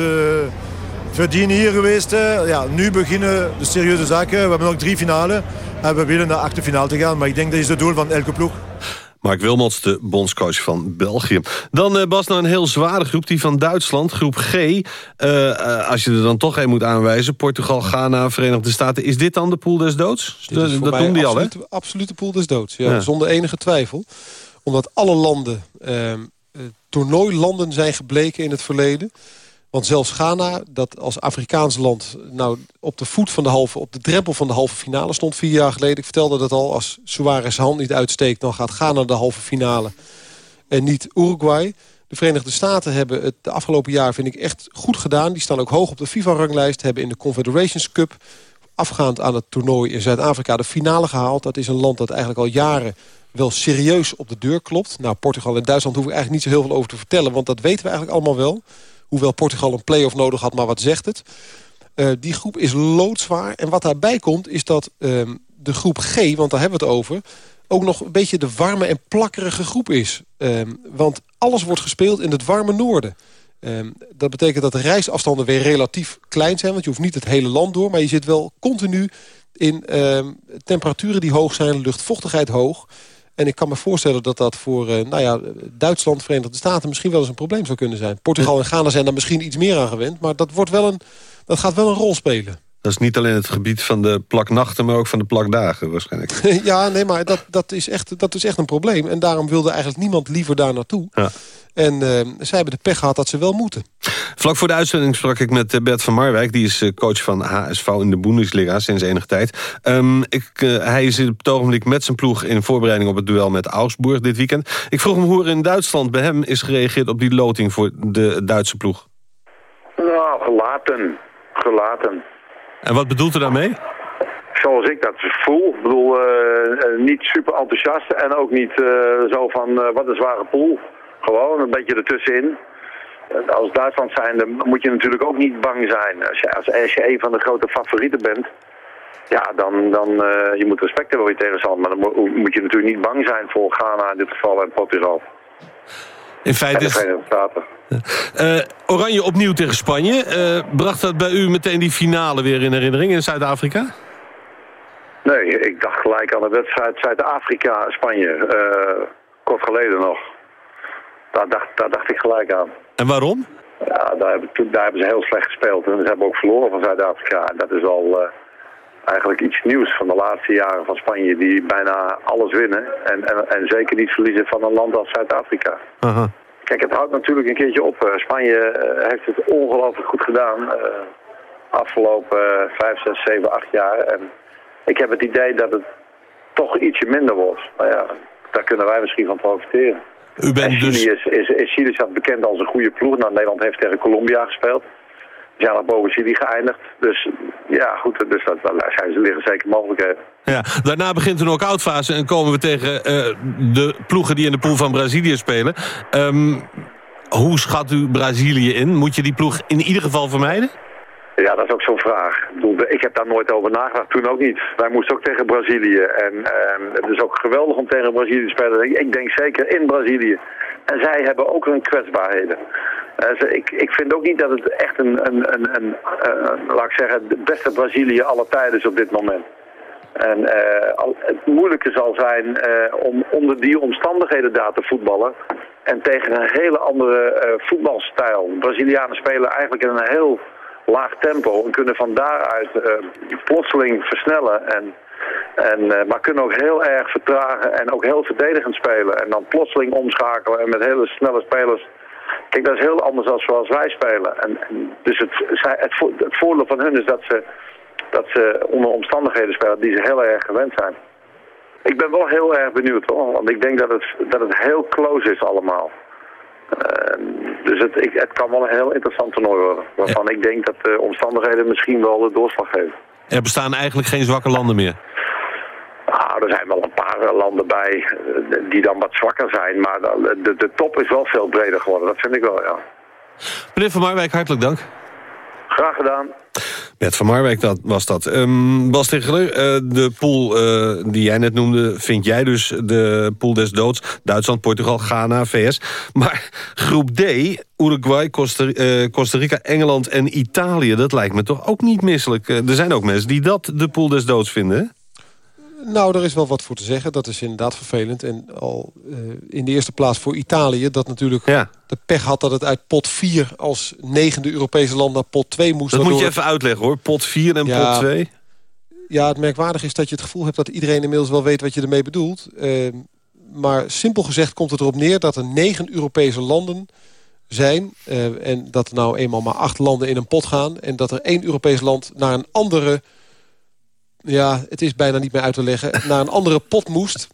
verdienen hier geweest. Ja, nu beginnen de serieuze zaken. We hebben nog drie finale. En we willen naar achter finale te gaan. Maar ik denk dat is het doel van elke ploeg. Mark Wilmots, de bondscoach van België. Dan uh, Bas, naar een heel zware groep, die van Duitsland, groep G. Uh, uh, als je er dan toch een moet aanwijzen, Portugal, Ghana, Verenigde Staten. Is dit dan de pool des doods? Dat, dat doen die al, hè? Absolute pool des doods, ja, ja. zonder enige twijfel. Omdat alle landen, ehm, toernooilanden zijn gebleken in het verleden. Want zelfs Ghana, dat als Afrikaans land nou, op de voet van de halve, op de drempel van de halve finale stond vier jaar geleden. Ik vertelde dat al, als Suarez hand niet uitsteekt, dan gaat Ghana de halve finale. En niet Uruguay. De Verenigde Staten hebben het de afgelopen jaar, vind ik, echt goed gedaan. Die staan ook hoog op de FIFA-ranglijst. Hebben in de Confederations Cup, afgaand aan het toernooi in Zuid-Afrika, de finale gehaald. Dat is een land dat eigenlijk al jaren wel serieus op de deur klopt. Nou, Portugal en Duitsland hoef ik eigenlijk niet zo heel veel over te vertellen... want dat weten we eigenlijk allemaal wel. Hoewel Portugal een play-off nodig had, maar wat zegt het? Uh, die groep is loodzwaar. En wat daarbij komt, is dat uh, de groep G, want daar hebben we het over... ook nog een beetje de warme en plakkerige groep is. Uh, want alles wordt gespeeld in het warme noorden. dat betekent dat de reisafstanden weer relatief klein zijn... want je hoeft niet het hele land door... maar je zit wel continu in temperaturen die hoog zijn, luchtvochtigheid hoog... En ik kan me voorstellen dat dat voor uh, nou ja, Duitsland, Verenigde Staten... misschien wel eens een probleem zou kunnen zijn. Portugal en Ghana zijn daar misschien iets meer aan gewend. Maar dat, wordt wel een, dat gaat wel een rol spelen. Dat is niet alleen het gebied van de plaknachten... maar ook van de plakdagen waarschijnlijk. ja, nee, maar dat, dat, is echt, dat is echt een probleem. En daarom wilde eigenlijk niemand liever daar naartoe. Ja. En uh, zij hebben de pech gehad dat ze wel moeten. Vlak voor de uitzending sprak ik met eh, Bert van Marwijk. Die is coach van HSV in de Bundesliga sinds enige tijd. Um, ik, uh, hij is op het ogenblik met zijn ploeg in voorbereiding op het duel met Augsburg dit weekend. Ik vroeg hem hoe er in Duitsland bij hem is gereageerd op die loting voor de Duitse ploeg. Nou, gelaten. Gelaten. En wat bedoelt u daarmee? Zoals ik dat voel. Ik bedoel, uh, niet super enthousiast en ook niet zo van wat een zware pool. Gewoon een beetje ertussenin. Als Duitsland zijn, dan moet je natuurlijk ook niet bang zijn. Als je, als, je een van de grote favorieten bent, ja, dan, dan uh, je moet respect hebben voor je tegenstander. Maar dan moet je natuurlijk niet bang zijn voor Ghana in dit geval en Portugal. In feite is... Uh, Oranje opnieuw tegen Spanje. Uh, bracht dat bij u meteen die finale weer in herinnering in Zuid-Afrika? Nee, ik dacht gelijk aan de wedstrijd Zuid-Afrika-Spanje. kort geleden nog. Daar dacht, daar dacht ik gelijk aan. En waarom? Ja, daar hebben, daar hebben ze heel slecht gespeeld. En ze hebben ook verloren van Zuid-Afrika. En dat is al uh, eigenlijk iets nieuws van de laatste jaren van Spanje. Die bijna alles winnen. En, en, en zeker niet verliezen van een land als Zuid-Afrika. Kijk, het houdt natuurlijk een keertje op. Uh, Spanje uh, heeft het ongelooflijk goed gedaan. afgelopen vijf, zes, zeven, acht jaar. En ik heb het idee dat het toch ietsje minder wordt. Maar ja, daar kunnen wij misschien van profiteren. U bent Chili, dus... is, is, is, Chili staat bekend als een goede ploeg. Nou, Nederland heeft tegen Colombia gespeeld. Ze zijn nog boven Chili geëindigd. Dus ja, goed, dus dat, daar zijn ze liggen zeker mogelijkheden. Ja, daarna begint de knock-outfase en komen we tegen uh, de ploegen die in de pool van Brazilië spelen. Um, hoe schat u Brazilië in? Moet je die ploeg in ieder geval vermijden? Ja, dat is ook zo'n vraag. Ik, heb daar nooit over nagedacht, toen ook niet. Wij moesten ook tegen Brazilië. En um, het is ook geweldig om tegen Brazilië te spelen. Ik denk zeker in Brazilië. En zij hebben ook hun kwetsbaarheden. Uh, ik, ik vind ook niet dat het echt een, een, een, een uh, laat ik zeggen, de beste Brazilië aller tijden is op dit moment. En uh, het moeilijke zal zijn om onder die omstandigheden daar te voetballen. En tegen een hele andere voetbalstijl. Brazilianen spelen eigenlijk in een heel laag tempo en kunnen van daaruit uh, plotseling versnellen. En, en, uh, maar kunnen ook heel erg vertragen en ook heel verdedigend spelen. En dan plotseling omschakelen en met hele snelle spelers. Kijk, dat is heel anders dan zoals wij spelen. En, dus het, het, het voordeel van hun is dat ze, dat ze onder omstandigheden spelen die ze heel erg gewend zijn. Ik ben wel heel erg benieuwd hoor, want ik denk dat het, dat het heel close is allemaal. Uh, Dus het, ik, het kan wel een heel interessant toernooi worden. Waarvan ik denk dat de omstandigheden misschien wel de doorslag geven. Er bestaan eigenlijk geen zwakke landen meer. Nou, er zijn wel een paar eh, landen bij eh, die dan wat zwakker zijn. Maar de, de, de top is wel veel breder geworden. Dat vind ik wel, ja. Meneer Van Marwijk, hartelijk dank. Graag gedaan. Bert van Marwijk dat, was dat. Um, Bas Tegeler, uh, de pool uh, die jij net noemde... vind jij dus de pool des doods. Duitsland, Portugal, Ghana, VS. Maar groep D, Uruguay, Costa, uh, Costa Rica, Engeland en Italië... dat lijkt me toch ook niet misselijk. er zijn ook mensen die dat de pool des doods vinden? Nou, er is wel wat voor te zeggen. Dat is inderdaad vervelend. En al uh, in de eerste plaats voor Italië... dat natuurlijk ja. de pech had dat het uit pot 4... als negende Europese land naar pot 2 moest. Dat moet je even uitleggen, hoor. Pot 4 en ja, pot 2. Ja, het merkwaardig is dat je het gevoel hebt... dat iedereen inmiddels wel weet wat je ermee bedoelt. Uh, maar simpel gezegd komt het erop neer... dat er negen Europese landen zijn... Uh, en dat er nou eenmaal maar acht landen in een pot gaan... en dat er één Europees land naar een andere ja, het is bijna niet meer uit te leggen... naar een andere pot moest.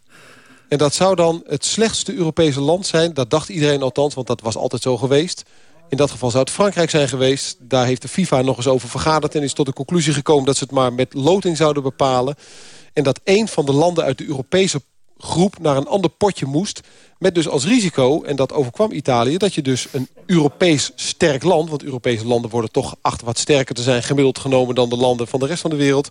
En dat zou dan het slechtste Europese land zijn. Dat dacht iedereen althans, want dat was altijd zo geweest. In dat geval zou het Frankrijk zijn geweest. Daar heeft de FIFA nog eens over vergaderd... en is tot de conclusie gekomen dat ze het maar met loting zouden bepalen. En dat één van de landen uit de Europese groep naar een ander potje moest... met dus als risico, en dat overkwam Italië... dat je dus een Europees sterk land... want Europese landen worden toch geacht wat sterker te zijn... gemiddeld genomen dan de landen van de rest van de wereld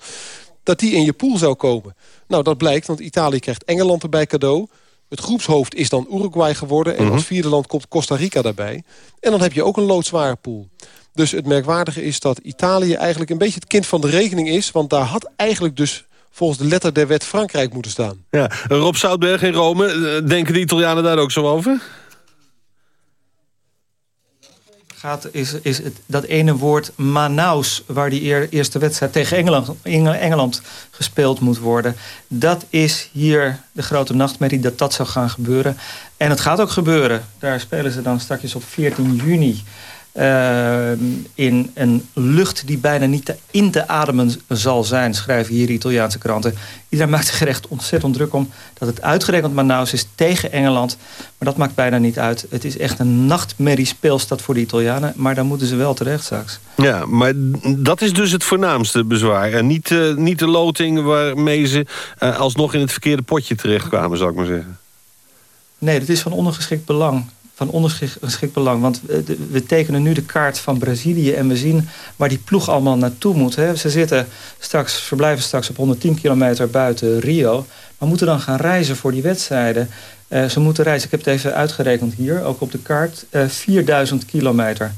dat die in je pool zou komen. Nou, dat blijkt, want Italië krijgt Engeland erbij cadeau. Het groepshoofd is dan Uruguay geworden. En als mhm. vierde land komt Costa Rica daarbij. En dan heb je ook een loodzware pool. Dus het merkwaardige is dat Italië eigenlijk een beetje het kind van de rekening is. Want daar had eigenlijk dus volgens de letter der wet Frankrijk moeten staan. Ja, Rob Zoutberg in Rome, eh, denken de Italianen daar ook zo over? Gaat, is, is dat ene woord Manaus... waar die eerste wedstrijd tegen Engeland, Engeland gespeeld moet worden. Dat is hier de grote nachtmerrie dat dat zou gaan gebeuren. En het gaat ook gebeuren. Daar spelen ze dan straks op 14 juni... Uh, in een lucht die bijna niet te in te ademen zal zijn, schrijven hier Italiaanse kranten. Iedereen maakt zich echt ontzettend druk om dat het uitgerekend Manaus is tegen Engeland. Maar dat maakt bijna niet uit. Het is echt een nachtmerrie speelstad voor de Italianen, maar daar moeten ze wel terecht straks. Ja, maar dat is dus het voornaamste bezwaar. En niet, uh, niet de loting waarmee ze uh, alsnog in het verkeerde potje terechtkwamen, zou ik maar zeggen. Nee, dat is van ondergeschikt belang van ondergeschikt belang. Want we tekenen nu de kaart van Brazilië... en we zien waar die ploeg allemaal naartoe moet. Ze zitten straks, verblijven straks op 110 kilometer buiten Rio... maar moeten dan gaan reizen voor die wedstrijden. Uh, ze moeten reizen, ik heb het even uitgerekend hier, ook op de kaart... Uh, eh, 4000 kilometer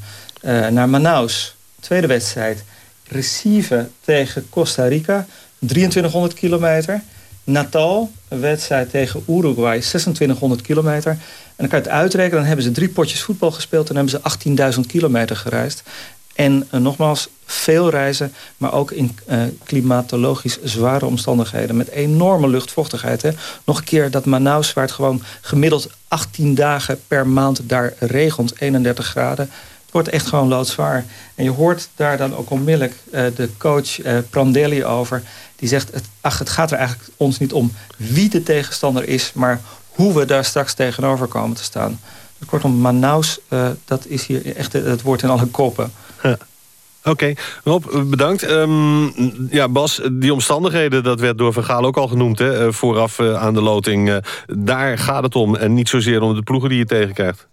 naar Manaus. Tweede wedstrijd. Recife tegen Costa Rica, 2300 kilometer... Natal, een wedstrijd tegen Uruguay, 2600 kilometer. En dan kan je het uitrekenen, dan hebben ze drie potjes voetbal gespeeld... en hebben ze 18.000 kilometer gereisd. En uh, nogmaals, veel reizen, maar ook in uh, klimatologisch zware omstandigheden... met enorme luchtvochtigheid. Nog een keer dat Manaus, waar het gewoon gemiddeld 18 dagen per maand... daar regent, 31 graden... Het wordt echt gewoon loodzwaar. En je hoort daar dan ook onmiddellijk uh, de coach uh, Prandelli over. Die zegt, het, ach, het gaat er eigenlijk ons niet om wie de tegenstander is... maar hoe we daar straks tegenover komen te staan. Kortom, Manaus, uh, dat is hier echt het woord in alle koppen. Oké. Rob, bedankt. Um, ja, Bas, die omstandigheden, dat werd door Van Gaal ook al genoemd... Hè, vooraf aan de loting. Daar gaat het om en niet zozeer om de ploegen die je tegenkrijgt.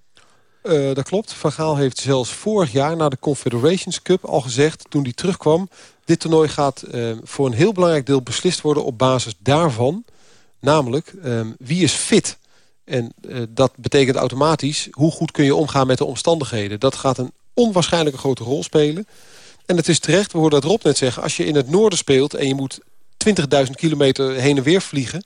Uh, dat klopt. Van Gaal heeft zelfs vorig jaar na de Confederations Cup al gezegd... toen hij terugkwam, dit toernooi gaat uh, voor een heel belangrijk deel beslist worden... op basis daarvan, namelijk uh, wie is fit... En uh, dat betekent automatisch hoe goed kun je omgaan met de omstandigheden. Dat gaat een onwaarschijnlijke grote rol spelen. En het is terecht, we hoorden dat Rob net zeggen... als je in het noorden speelt en je moet 20.000 kilometer heen en weer vliegen...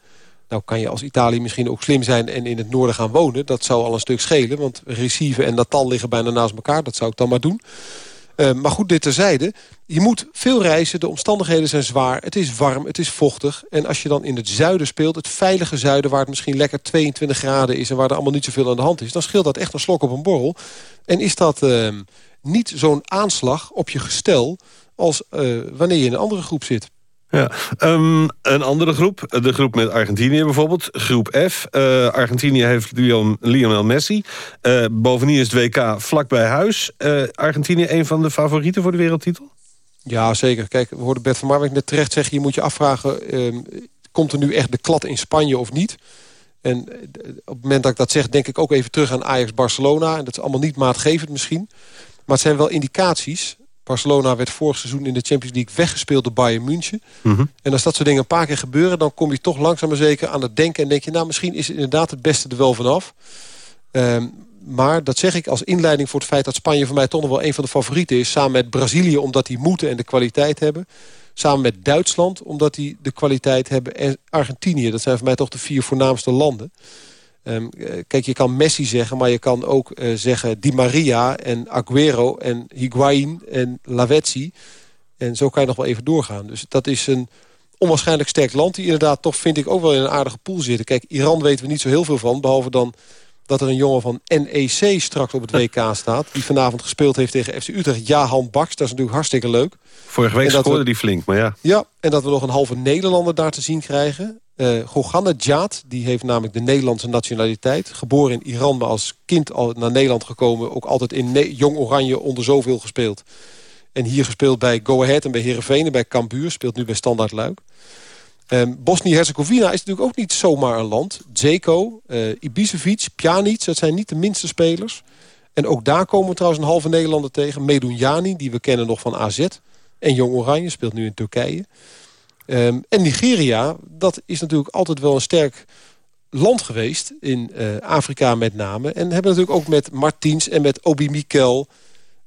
Nou kan je als Italië misschien ook slim zijn en in het noorden gaan wonen. Dat zou al een stuk schelen, want Recife en Natal liggen bijna naast elkaar. Dat zou ik dan maar doen. Uh, maar goed, dit terzijde. Je moet veel reizen, de omstandigheden zijn zwaar. Het is warm, het is vochtig. En als je dan in het zuiden speelt, het veilige zuiden... waar het misschien lekker 22 graden is... en waar er allemaal niet zoveel aan de hand is... dan scheelt dat echt een slok op een borrel. En is dat uh, niet zo'n aanslag op je gestel... als uh, wanneer je in een andere groep zit. Ja. Um, een andere groep, de groep met Argentinië bijvoorbeeld. Groep F. Uh, Argentinië heeft Lionel Messi. Uh, bovendien is het WK vlakbij huis. Uh, Argentinië een van de favorieten voor de wereldtitel? Ja, zeker. Kijk, we hoorden Bert van Marwijk net terecht zeggen... je moet je afvragen, um, komt er nu echt de klad in Spanje of niet? En op het moment dat ik dat zeg, denk ik ook even terug aan Ajax-Barcelona. En dat is allemaal niet maatgevend misschien. Maar het zijn wel indicaties. Barcelona werd vorig seizoen in de Champions League weggespeeld door Bayern München. Mhm. En als dat soort dingen een paar keer gebeuren... dan kom je toch langzaam maar zeker aan het denken... en denk je, nou, misschien is het inderdaad het beste er wel vanaf. Um, maar dat zeg ik als inleiding voor het feit dat Spanje voor mij toch nog wel een van de favorieten is. Samen met Brazilië, omdat die moeten en de kwaliteit hebben. Samen met Duitsland, omdat die de kwaliteit hebben. En Argentinië, dat zijn voor mij toch de vier voornaamste landen. Um, kijk, je kan Messi zeggen, maar je kan ook uh, zeggen Di Maria en Aguero en Higuain en Lavezzi. En zo kan je nog wel even doorgaan. Dus dat is een onwaarschijnlijk sterk land... die inderdaad toch, vind ik, ook wel in een aardige pool zitten. Kijk, Iran weten we niet zo heel veel van, behalve dan dat er een jongen van NEC straks op het WK staat... die vanavond gespeeld heeft tegen FC Utrecht, Jahan Baks. Dat is natuurlijk hartstikke leuk. Vorige week scoorde we, die flink, maar ja. Ja, en dat we nog een halve Nederlander daar te zien krijgen. Uh, Goganne Djaad, die heeft namelijk de Nederlandse nationaliteit. Geboren in Iran, maar als kind al naar Nederland gekomen. Ook altijd in Jong Oranje onder zoveel gespeeld. En hier gespeeld bij Go Ahead en bij Heerenveen en bij Cambuur. Speelt nu bij Standaard Luik. Um, Bosnië-Herzegovina is natuurlijk ook niet zomaar een land. Zeko, uh, Ibisevic, Pjanic, dat zijn niet de minste spelers. En ook daar komen we trouwens een halve Nederlander tegen. Medunjani, die we kennen nog van AZ. En Jong Oranje, speelt nu in Turkije. Um, en Nigeria, dat is natuurlijk altijd wel een sterk land geweest. In uh, Afrika met name. En hebben natuurlijk ook met Martins en met Obi Mikel...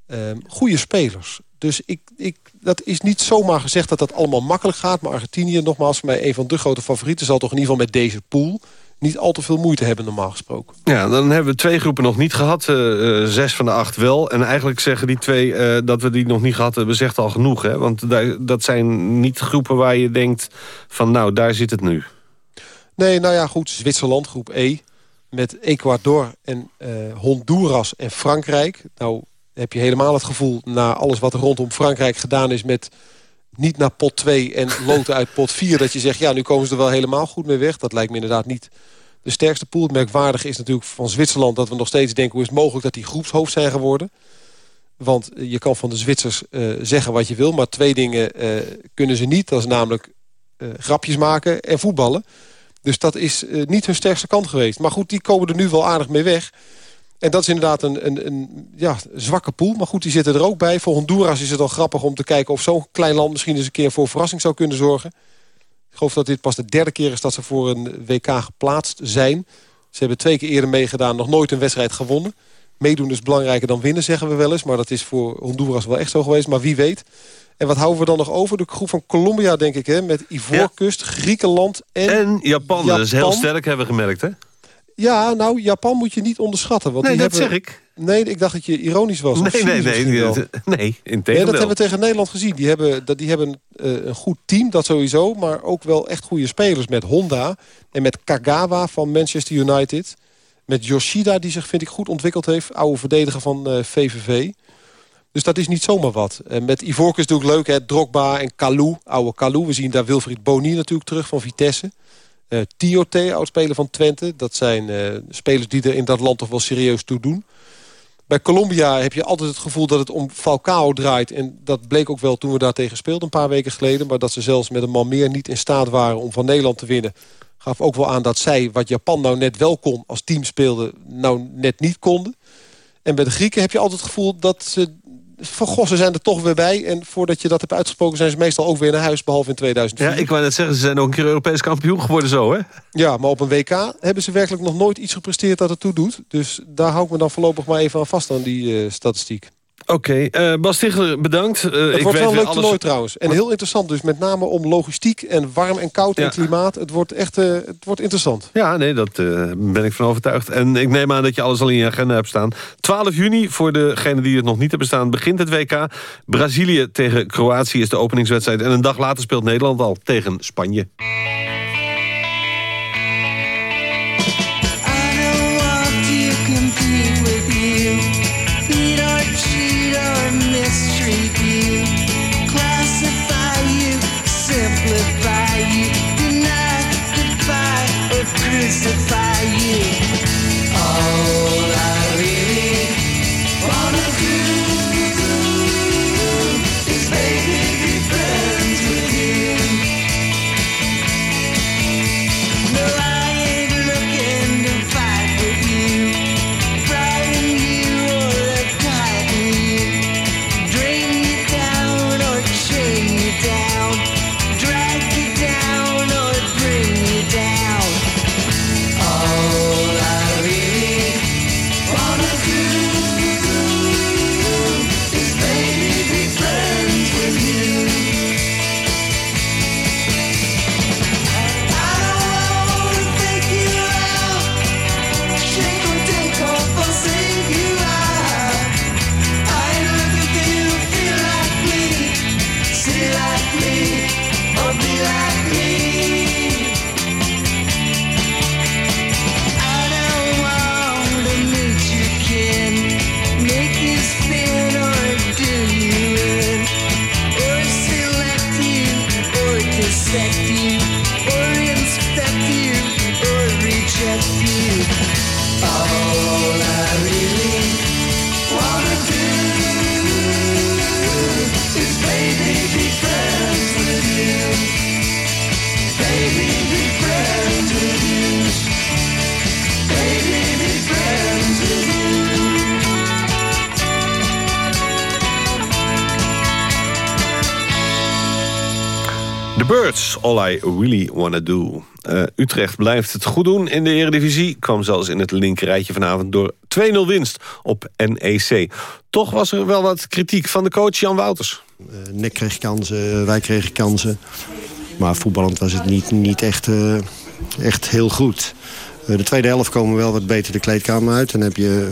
Um, goede spelers. Dus ik, ik, dat is niet zomaar gezegd dat dat allemaal makkelijk gaat. Maar Argentinië, nogmaals, voor mij een van de grote favorieten... zal toch in ieder geval met deze pool niet al te veel moeite hebben normaal gesproken. Ja, dan hebben we twee groepen nog niet gehad. Uh, uh, zes van de acht wel. En eigenlijk zeggen die twee uh, dat we die nog niet gehad hebben... zegt al genoeg, hè? Want daar, dat zijn niet groepen waar je denkt... van nou, daar zit het nu. Nee, nou ja, goed. Zwitserland, groep E. Met Ecuador en Honduras en Frankrijk. Nou, heb je helemaal het gevoel... na alles wat er rondom Frankrijk gedaan is met niet naar pot 2 en loten uit pot 4... dat je zegt, ja, nu komen ze er wel helemaal goed mee weg. Dat lijkt me inderdaad niet de sterkste pool. Het merkwaardige is natuurlijk van Zwitserland... dat we nog steeds denken, hoe is het mogelijk dat die groepshoofd zijn geworden? Want je kan van de Zwitsers uh, zeggen wat je wil... maar twee dingen uh, kunnen ze niet. Dat is namelijk grapjes maken en voetballen. Dus dat is niet hun sterkste kant geweest. Maar goed, die komen er nu wel aardig mee weg... En dat is inderdaad een, een, een ja, zwakke pool. Maar goed, die zitten er ook bij. Voor Honduras is het al grappig om te kijken of zo'n klein land... misschien eens een keer voor verrassing zou kunnen zorgen. Ik geloof dat dit pas de derde keer is dat ze voor een WK geplaatst zijn. Ze hebben twee keer eerder meegedaan, nog nooit een wedstrijd gewonnen. Meedoen is belangrijker dan winnen, zeggen we wel eens. Maar dat is voor Honduras wel echt zo geweest. Maar wie weet. En wat houden we dan nog over? De groep van Colombia, denk ik, hè? met Ivoorkust, ja. Griekenland en, en Japan. Japan. Dat is heel sterk, hebben we gemerkt, hè? Ja, nou, Japan moet je niet onderschatten. Want nee, die dat hebben... zeg ik. Nee, ik dacht dat je ironisch was. Nee, nee, nee. Nee, nee, in nee, dat hebben we tegen Nederland gezien. Die hebben, dat, die hebben uh, een goed team, dat sowieso. Maar ook wel echt goede spelers met Honda. En met Kagawa van Manchester United. Met Yoshida, die zich, vind ik, goed ontwikkeld heeft. Oude verdediger van VVV. Dus dat is niet zomaar wat. En met Ivorcus doe ik leuk, hè. Drogba en Kalou. Oude Kalou. We zien daar Wilfried Boni natuurlijk terug van Vitesse. Uh, Tiote, oudspeler van Twente. Dat zijn uh, spelers die er in dat land toch wel serieus toe doen. Bij Colombia heb je altijd het gevoel dat het om Falcao draait. En dat bleek ook wel toen we daar tegen speelden een paar weken geleden. Maar dat ze zelfs met een man meer niet in staat waren om van Nederland te winnen. Gaf ook wel aan dat zij, wat Japan nou net wel kon als team speelde, nou net niet konden. En bij de Grieken heb je altijd het gevoel dat ze van goh, ze zijn er toch weer bij. En voordat je dat hebt uitgesproken zijn ze meestal ook weer naar huis. Behalve in 2004. Ja, ik wou net zeggen, ze zijn ook een keer Europees kampioen geworden zo, hè? Ja, maar op een WK hebben ze werkelijk nog nooit iets gepresteerd dat het toe doet. Dus daar hou ik me dan voorlopig maar even aan vast aan die uh, statistiek. Oké, okay. uh, Bas Tichler, bedankt. Uh, het ik wordt wel een leuk alles... toernooi trouwens. En heel interessant dus, met name om logistiek en warm en koud ja. en klimaat. Het wordt echt uh, het wordt interessant. Ja, nee, dat ben ik van overtuigd. En ik neem aan dat je alles al in je agenda hebt staan. 12 juni, voor degenen die het nog niet hebben staan, begint het WK. Brazilië tegen Kroatië is de openingswedstrijd. En een dag later speelt Nederland al tegen Spanje. Really Wanna Do. Eh, Utrecht blijft het goed doen in de Eredivisie. Kwam zelfs in het linkerrijtje vanavond door 2-0 winst op NEC. Toch was er wel wat kritiek van de coach Jan Wouters. Eh, Nek kreeg kansen, wij kregen kansen. Maar voetballend was het niet, niet echt, eh, echt heel goed. De tweede helft komen we wel wat beter de kleedkamer uit. Dan heb je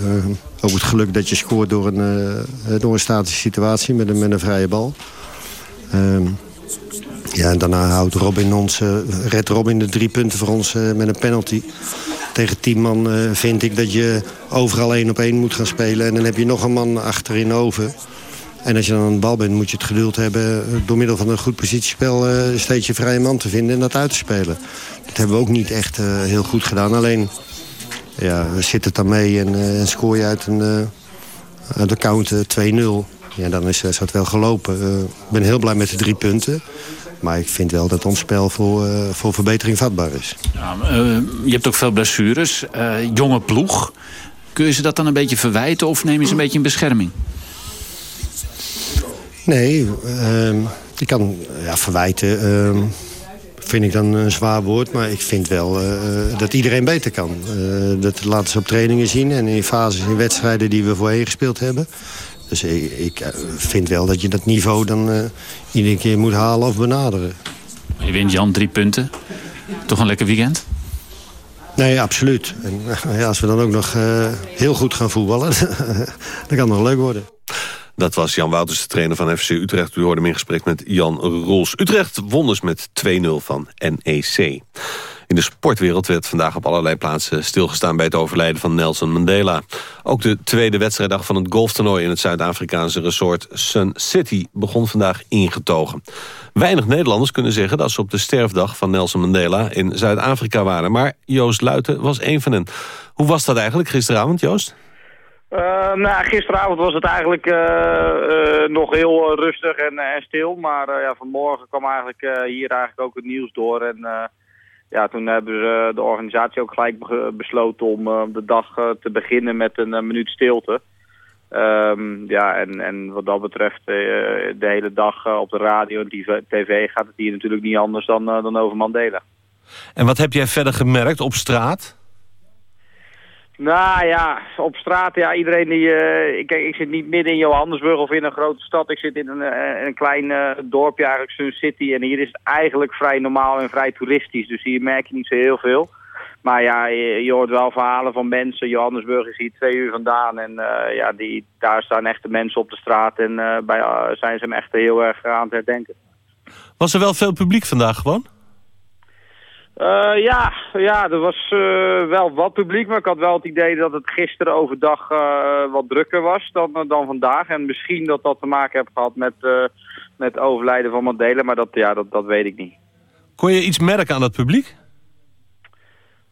ook het geluk dat je scoort door een, door een statische situatie met een, met een vrije bal. Ja, en daarna houdt Robin ons, Robin de drie punten voor ons eh, met een penalty. Tegen tien man eh, vind ik dat je overal één op één moet gaan spelen. En dan heb je nog een man achterin over. En als je dan aan bal bent, moet je het geduld hebben... eh, door middel van een goed positiespel steeds je vrije man te vinden en dat uit te spelen. Dat hebben we ook niet echt heel goed gedaan. Alleen, ja, zit het dan mee en, en scoor je uit een, uit de count eh, 2-0... Ja, dan is, dat wel gelopen. Ik ben heel blij met de drie punten. Maar ik vind wel dat ons spel voor, eh, voor verbetering vatbaar is. Ja, eh, je hebt ook veel blessures. Eh, jonge ploeg. Kun je ze dat dan een beetje verwijten of neem je ze een beetje in bescherming? Nee, ehm, ik kan ja, verwijten. ehm, vind ik dan een zwaar woord. Maar ik vind wel dat iedereen beter kan. Dat laten ze op trainingen zien. En in fases in wedstrijden die we voorheen gespeeld hebben. Dus ik, ik eh, vind wel dat je dat niveau dan eh, iedere keer moet halen of benaderen. Je wint Jan drie punten. Toch een lekker weekend? Nee, absoluut. En ja, als we dan ook nog eh, heel goed gaan voetballen... dan kan het nog leuk worden. Dat was Jan Wouters, de trainer van FC Utrecht. U hoorde hem in gesprek met Jan Roels. Utrecht won dus met 2-0 van NEC. In de sportwereld werd vandaag op allerlei plaatsen stilgestaan... bij het overlijden van Nelson Mandela. Ook de tweede wedstrijddag van het golftoernooi... in het Zuid-Afrikaanse resort Sun City begon vandaag ingetogen. Weinig Nederlanders kunnen zeggen dat ze op de sterfdag van Nelson Mandela... in Zuid-Afrika waren, maar Joost Luiten was een van hen. Hoe was dat eigenlijk gisteravond, Joost? Uh, nou, gisteravond was het eigenlijk uh, uh, nog heel rustig en, en stil. Maar ja, vanmorgen kwam eigenlijk hier eigenlijk ook het nieuws door. En ja, toen hebben ze de organisatie ook gelijk besloten om de dag te beginnen met een minuut stilte. Um, ja, en, en wat dat betreft de hele dag op de radio en tv gaat het hier natuurlijk niet anders dan, dan over Mandela. En wat heb jij verder gemerkt op straat? Nou ja, op straat, ja, iedereen die... Uh, ik, ik zit niet midden in Johannesburg of in een grote stad. Ik zit in een, uh, een klein uh, dorpje, eigenlijk Sun City. En hier is het eigenlijk vrij normaal en vrij toeristisch. Dus hier merk je niet zo heel veel. Maar ja, je, je hoort wel verhalen van mensen. Johannesburg is hier twee uur vandaan. En ja, die, daar staan echte mensen op de straat. En bij, zijn ze hem echt heel erg aan het herdenken. Was er wel veel publiek vandaag gewoon? Uh, ja, ja, er was uh, wel wat publiek, maar ik had wel het idee dat het gisteren overdag uh, wat drukker was dan, dan vandaag. En misschien dat dat te maken heeft gehad met, met overlijden van Mandela, maar dat, ja, dat, dat weet ik niet. Kon je iets merken aan het publiek?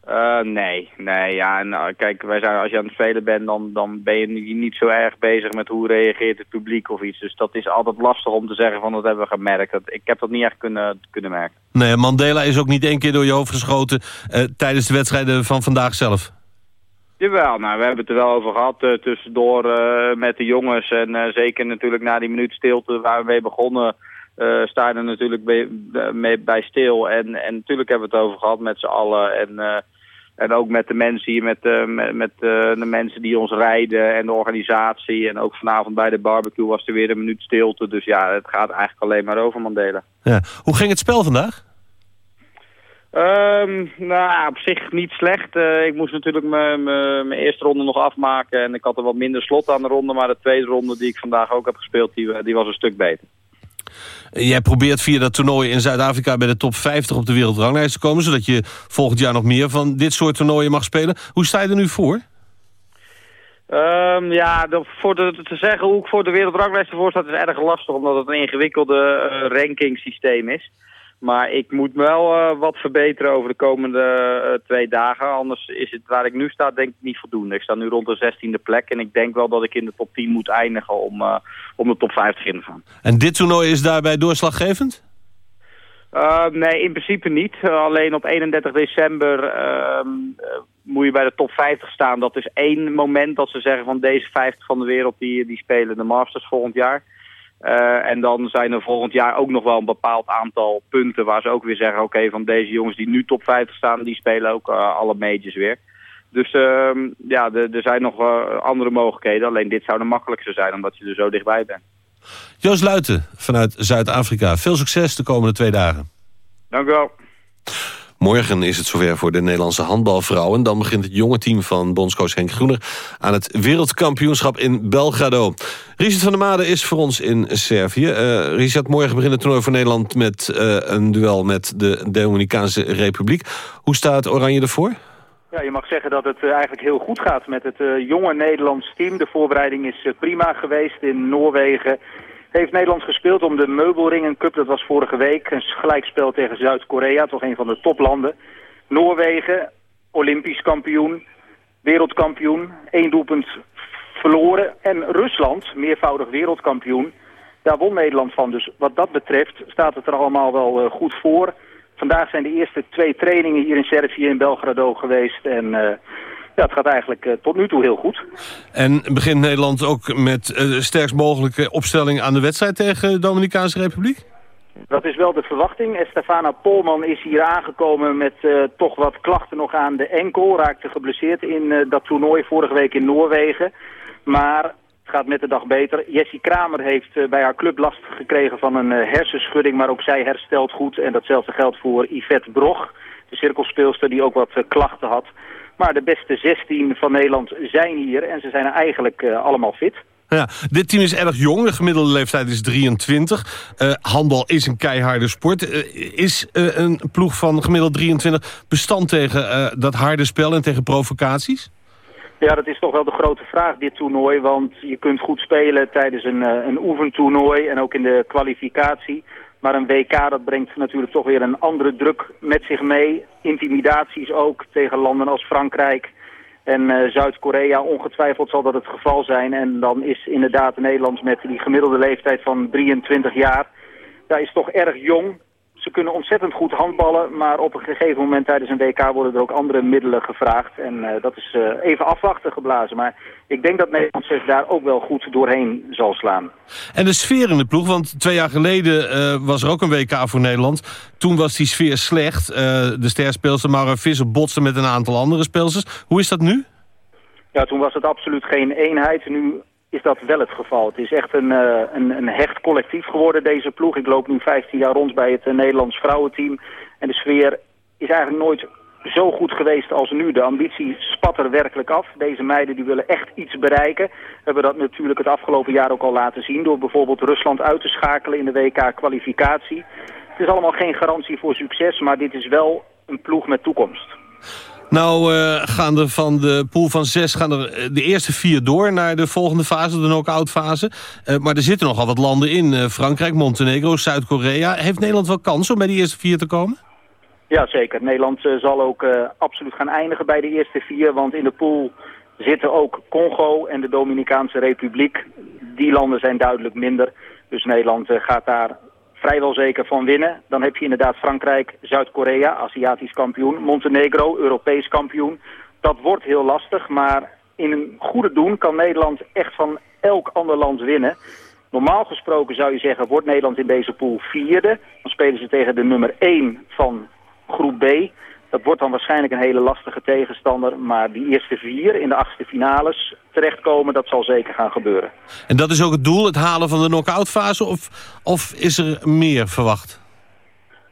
Uh, nee, nee, ja, nou, kijk, wij zijn, als je aan het spelen bent, dan, dan ben je niet zo erg bezig met hoe reageert het publiek of iets. Dus dat is altijd lastig om te zeggen van dat hebben we gemerkt. Dat, ik heb dat niet echt kunnen, kunnen merken. Nee, Mandela is ook niet één keer door je hoofd geschoten uh, tijdens de wedstrijden van vandaag zelf. Jawel, nou, we hebben het er wel over gehad tussendoor met de jongens. En zeker natuurlijk na die minuut stilte waar we mee begonnen... Uh, sta je er natuurlijk bij, mee, bij stil. En, en natuurlijk hebben we het over gehad met z'n allen. En, uh, en ook met de mensen hier, met, uh, met, met de mensen die ons rijden en de organisatie. En ook vanavond bij de barbecue was er weer een minuut stilte. Dus ja, het gaat eigenlijk alleen maar over Mandela. Ja. Hoe ging het spel vandaag? Um, nou, op zich niet slecht. Uh, ik moest natuurlijk mijn eerste ronde nog afmaken. En ik had er wat minder slot aan de ronde. Maar de tweede ronde die ik vandaag ook heb gespeeld, die, die was een stuk beter. Jij probeert via dat toernooi in Zuid-Afrika bij de top 50 op de wereldranglijst te komen... zodat je volgend jaar nog meer van dit soort toernooien mag spelen. Hoe sta je er nu voor? Ehm, ja, voor te zeggen hoe ik voor de wereldranglijst ervoor staat is erg lastig, omdat het een ingewikkelde uh, is. Maar ik moet wel eh, wat verbeteren over de komende eh, twee dagen. Anders is het waar ik nu sta, denk ik niet voldoende. Ik sta nu rond de 16e plek en ik denk wel dat ik in de top 10 moet eindigen om, eh, om de top 50 in te gaan. En dit toernooi is daarbij doorslaggevend? Nee, in principe niet. Alleen op 31 december uh, moet je bij de top 50 staan. Dat is één moment dat ze zeggen van deze 50 van de wereld die, die spelen de Masters volgend jaar. Uh, en dan zijn er volgend jaar ook nog wel een bepaald aantal punten waar ze ook weer zeggen... oké, van deze jongens die nu top 50 staan, die spelen ook uh, alle majors weer. Dus uh, ja, er zijn nog uh, andere mogelijkheden. Alleen dit zou de makkelijkste zijn, omdat je er zo dichtbij bent. Joost Luiten vanuit Zuid-Afrika. Veel succes de komende twee dagen. Dank u wel. Morgen is het zover voor de Nederlandse handbalvrouwen. Dan begint het jonge team van bondscoach Henk Groener... aan het wereldkampioenschap in Belgrado. Richard van der Made is voor ons in Servië. Uh, Richard, morgen begint het toernooi voor Nederland... met uh, een duel met de Dominicaanse Republiek. Hoe staat Oranje ervoor? Ja, je mag zeggen dat het uh, eigenlijk heel goed gaat met het jonge Nederlands team. De voorbereiding is prima geweest in Noorwegen. Heeft Nederland gespeeld om de Meubelringen Cup, dat was vorige week. Een gelijkspel tegen Zuid-Korea, toch een van de toplanden. Noorwegen, olympisch kampioen, wereldkampioen, één doelpunt verloren. En Rusland, meervoudig wereldkampioen, daar won Nederland van. Dus wat dat betreft staat het er allemaal wel goed voor. Vandaag zijn de eerste twee trainingen hier in Servië in Belgrado geweest. En uh, ja, het gaat eigenlijk uh, tot nu toe heel goed. En begint Nederland ook met uh, sterkst mogelijke opstelling aan de wedstrijd tegen de Dominicaanse Republiek? Dat is wel de verwachting. Estefana Polman is hier aangekomen met uh, toch wat klachten nog aan de enkel. Raakte geblesseerd in dat toernooi vorige week in Noorwegen. Maar het gaat met de dag beter. Jessie Kramer heeft bij haar club last gekregen van een hersenschudding, maar ook zij herstelt goed. En datzelfde geldt voor Yvette Brog, de cirkelspeelster die ook wat klachten had. Maar de beste 16 van Nederland zijn hier en ze zijn eigenlijk allemaal fit. Ja, dit team is erg jong. De gemiddelde leeftijd is 23. Uh, handbal is een keiharde sport. Uh, is uh, een ploeg van gemiddeld 23 bestand tegen dat harde spel en tegen provocaties? Ja, dat is toch wel de grote vraag, dit toernooi. Want je kunt goed spelen tijdens een, een oefentoernooi en ook in de kwalificatie. Maar een WK, dat brengt natuurlijk toch weer een andere druk met zich mee. Intimidaties ook tegen landen als Frankrijk... En uh, Zuid-Korea, ongetwijfeld zal dat het geval zijn. En dan is inderdaad Nederland met die gemiddelde leeftijd van 23 jaar... daar is toch erg jong. Ze kunnen ontzettend goed handballen, maar op een gegeven moment tijdens een WK worden er ook andere middelen gevraagd. En uh, dat is uh, even afwachten geblazen. Maar ik denk dat Nederland zich daar ook wel goed doorheen zal slaan. En de sfeer in de ploeg, want twee jaar geleden uh, was er ook een WK voor Nederland. Toen was die sfeer slecht. de sterspeelster Maura Visser botste met een aantal andere speelsters. Hoe is dat nu? Ja, toen was het absoluut geen eenheid. Nu is dat wel het geval. Het is echt een, uh, een, een, hecht collectief geworden, deze ploeg. Ik loop nu 15 jaar rond bij het uh, Nederlands vrouwenteam. En de sfeer is eigenlijk nooit zo goed geweest als nu. De ambitie spat er werkelijk af. Deze meiden die willen echt iets bereiken. We hebben dat natuurlijk het afgelopen jaar ook al laten zien... door bijvoorbeeld Rusland uit te schakelen in de WK-kwalificatie. Het is allemaal geen garantie voor succes, maar dit is wel een ploeg met toekomst. Nou uh, gaan er van de pool van zes gaan er de eerste vier door naar de volgende fase, de knock-out fase. Uh, maar er zitten nogal wat landen in. Frankrijk, Montenegro, Zuid-Korea. Heeft Nederland wel kans om bij die eerste vier te komen? Ja, zeker. Nederland zal ook absoluut gaan eindigen bij de eerste vier. Want in de pool zitten ook Congo en de Dominicaanse Republiek. Die landen zijn duidelijk minder. Dus Nederland gaat daar vrijwel zeker van winnen. Dan heb je inderdaad Frankrijk, Zuid-Korea, Aziatisch kampioen, Montenegro, Europees kampioen. Dat wordt heel lastig, maar in een goede doen kan Nederland echt van elk ander land winnen. Normaal gesproken zou je zeggen, wordt Nederland in deze pool vierde. Dan spelen ze tegen de nummer 1 van groep B. Dat wordt dan waarschijnlijk een hele lastige tegenstander. Maar die eerste vier in de achtste finales terechtkomen, dat zal zeker gaan gebeuren. En dat is ook het doel, het halen van de knock-out fase? Of, of is er meer verwacht?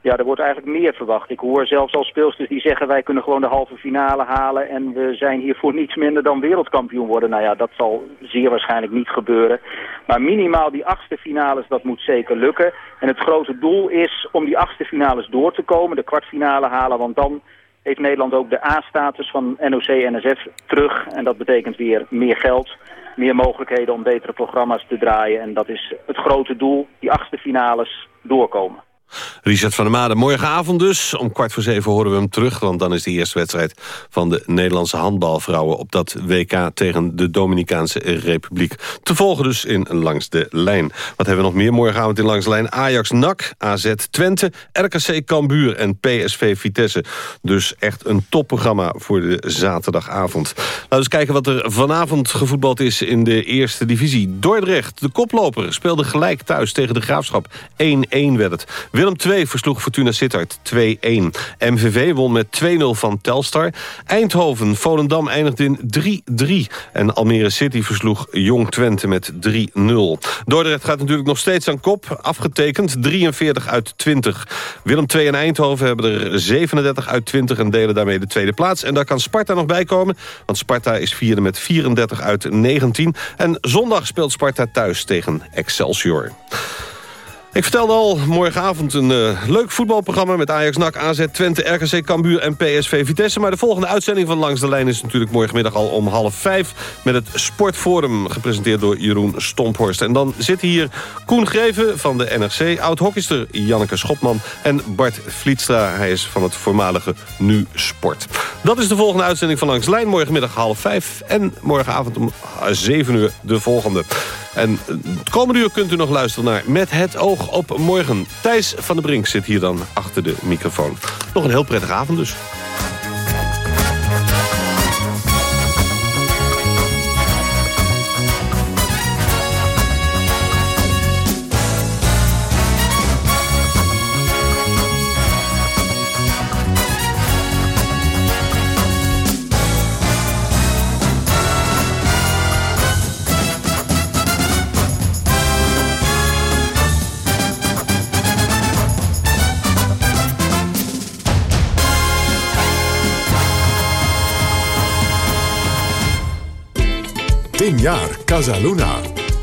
Ja, er wordt eigenlijk meer verwacht. Ik hoor zelfs al speelsters die zeggen wij kunnen gewoon de halve finale halen en we zijn hier voor niets minder dan wereldkampioen worden. Nou ja, dat zal zeer waarschijnlijk niet gebeuren. Maar minimaal die achtste finales, dat moet zeker lukken. En het grote doel is om die achtste finales door te komen, de kwartfinale halen, want dan heeft Nederland ook de A-status van NOC-NSF terug. En dat betekent weer meer geld, meer mogelijkheden om betere programma's te draaien. En dat is het grote doel, die achtste finales doorkomen. Richard van der Made, morgenavond dus. Om kwart voor zeven horen we hem terug. Want dan is de eerste wedstrijd van de Nederlandse handbalvrouwen... op dat WK tegen de Dominicaanse Republiek. Te volgen dus in Langs de Lijn. Wat hebben we nog meer morgenavond in Langs de Lijn? Ajax NAC, AZ Twente, RKC Cambuur en PSV Vitesse. Dus echt een topprogramma voor de zaterdagavond. Laten we eens kijken wat er vanavond gevoetbald is in de eerste divisie. Dordrecht, de koploper, speelde gelijk thuis tegen de Graafschap. 1-1 werd het. Willem II versloeg Fortuna Sittard 2-1. MVV won met 2-0 van Telstar. Eindhoven, Volendam eindigde in 3-3. En Almere City versloeg Jong Twente met 3-0. Dordrecht gaat natuurlijk nog steeds aan kop. Afgetekend 43 uit 20. Willem II en Eindhoven hebben er 37 uit 20... en delen daarmee de tweede plaats. En daar kan Sparta nog bij komen. Want Sparta is vierde met 34 uit 19. En zondag speelt Sparta thuis tegen Excelsior. Ik vertelde al, morgenavond een uh, leuk voetbalprogramma... met Ajax, NAC, AZ, Twente, RKC, Cambuur en PSV Vitesse. Maar de volgende uitzending van Langs de Lijn is natuurlijk morgenmiddag al om half vijf... met het Sportforum, gepresenteerd door Jeroen Stomphorst. En dan zit hier Koen Greven van de NRC... oud-hockeyster Janneke Schopman en Bart Vlietstra. Hij is van het voormalige Nu Sport. Dat is de volgende uitzending van Langs de Lijn. Morgenmiddag half vijf en morgenavond om zeven uur de volgende. En het komende uur kunt u nog luisteren naar Met het oog op morgen. Thijs van der Brink zit hier dan achter de microfoon. Nog een heel prettige avond dus. Jaar Casa Luna.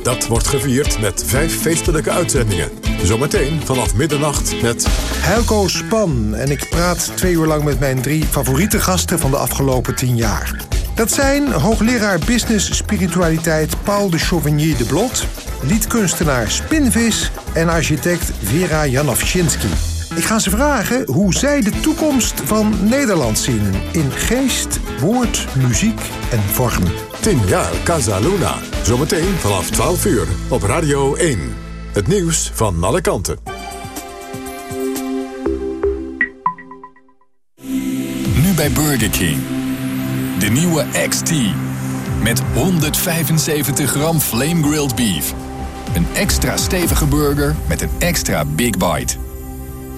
Dat wordt gevierd met vijf feestelijke uitzendingen. Zometeen vanaf middernacht met... Helco Span en ik praat twee uur lang met mijn drie favoriete gasten van de afgelopen tien jaar. Dat zijn hoogleraar Business Spiritualiteit Paul de Chauvigny de Blot... liedkunstenaar Spinvis en architect Vera Janowczynski. Ik ga ze vragen hoe zij de toekomst van Nederland zien... in geest, woord, muziek en vorm. 10 jaar Casa Luna. Zometeen vanaf 12 uur op Radio 1. Het nieuws van alle kanten. Nu bij Burger King. De nieuwe XT. Met 175 gram flame grilled beef. Een extra stevige burger met een extra big bite.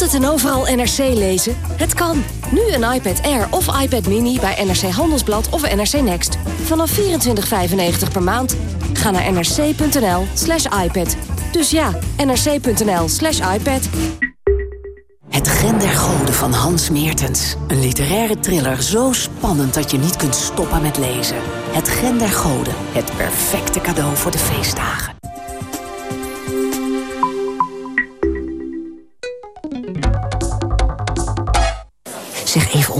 Altijd en overal NRC lezen? Het kan. Nu een iPad Air of iPad Mini bij NRC Handelsblad of NRC Next. Vanaf 24,95 per maand. Ga naar nrc.nl slash iPad. Dus ja, nrc.nl slash iPad. Het Gen der Goden van Hans Meertens. Een literaire thriller zo spannend dat je niet kunt stoppen met lezen. Het Gen der Goden. Het perfecte cadeau voor de feestdagen.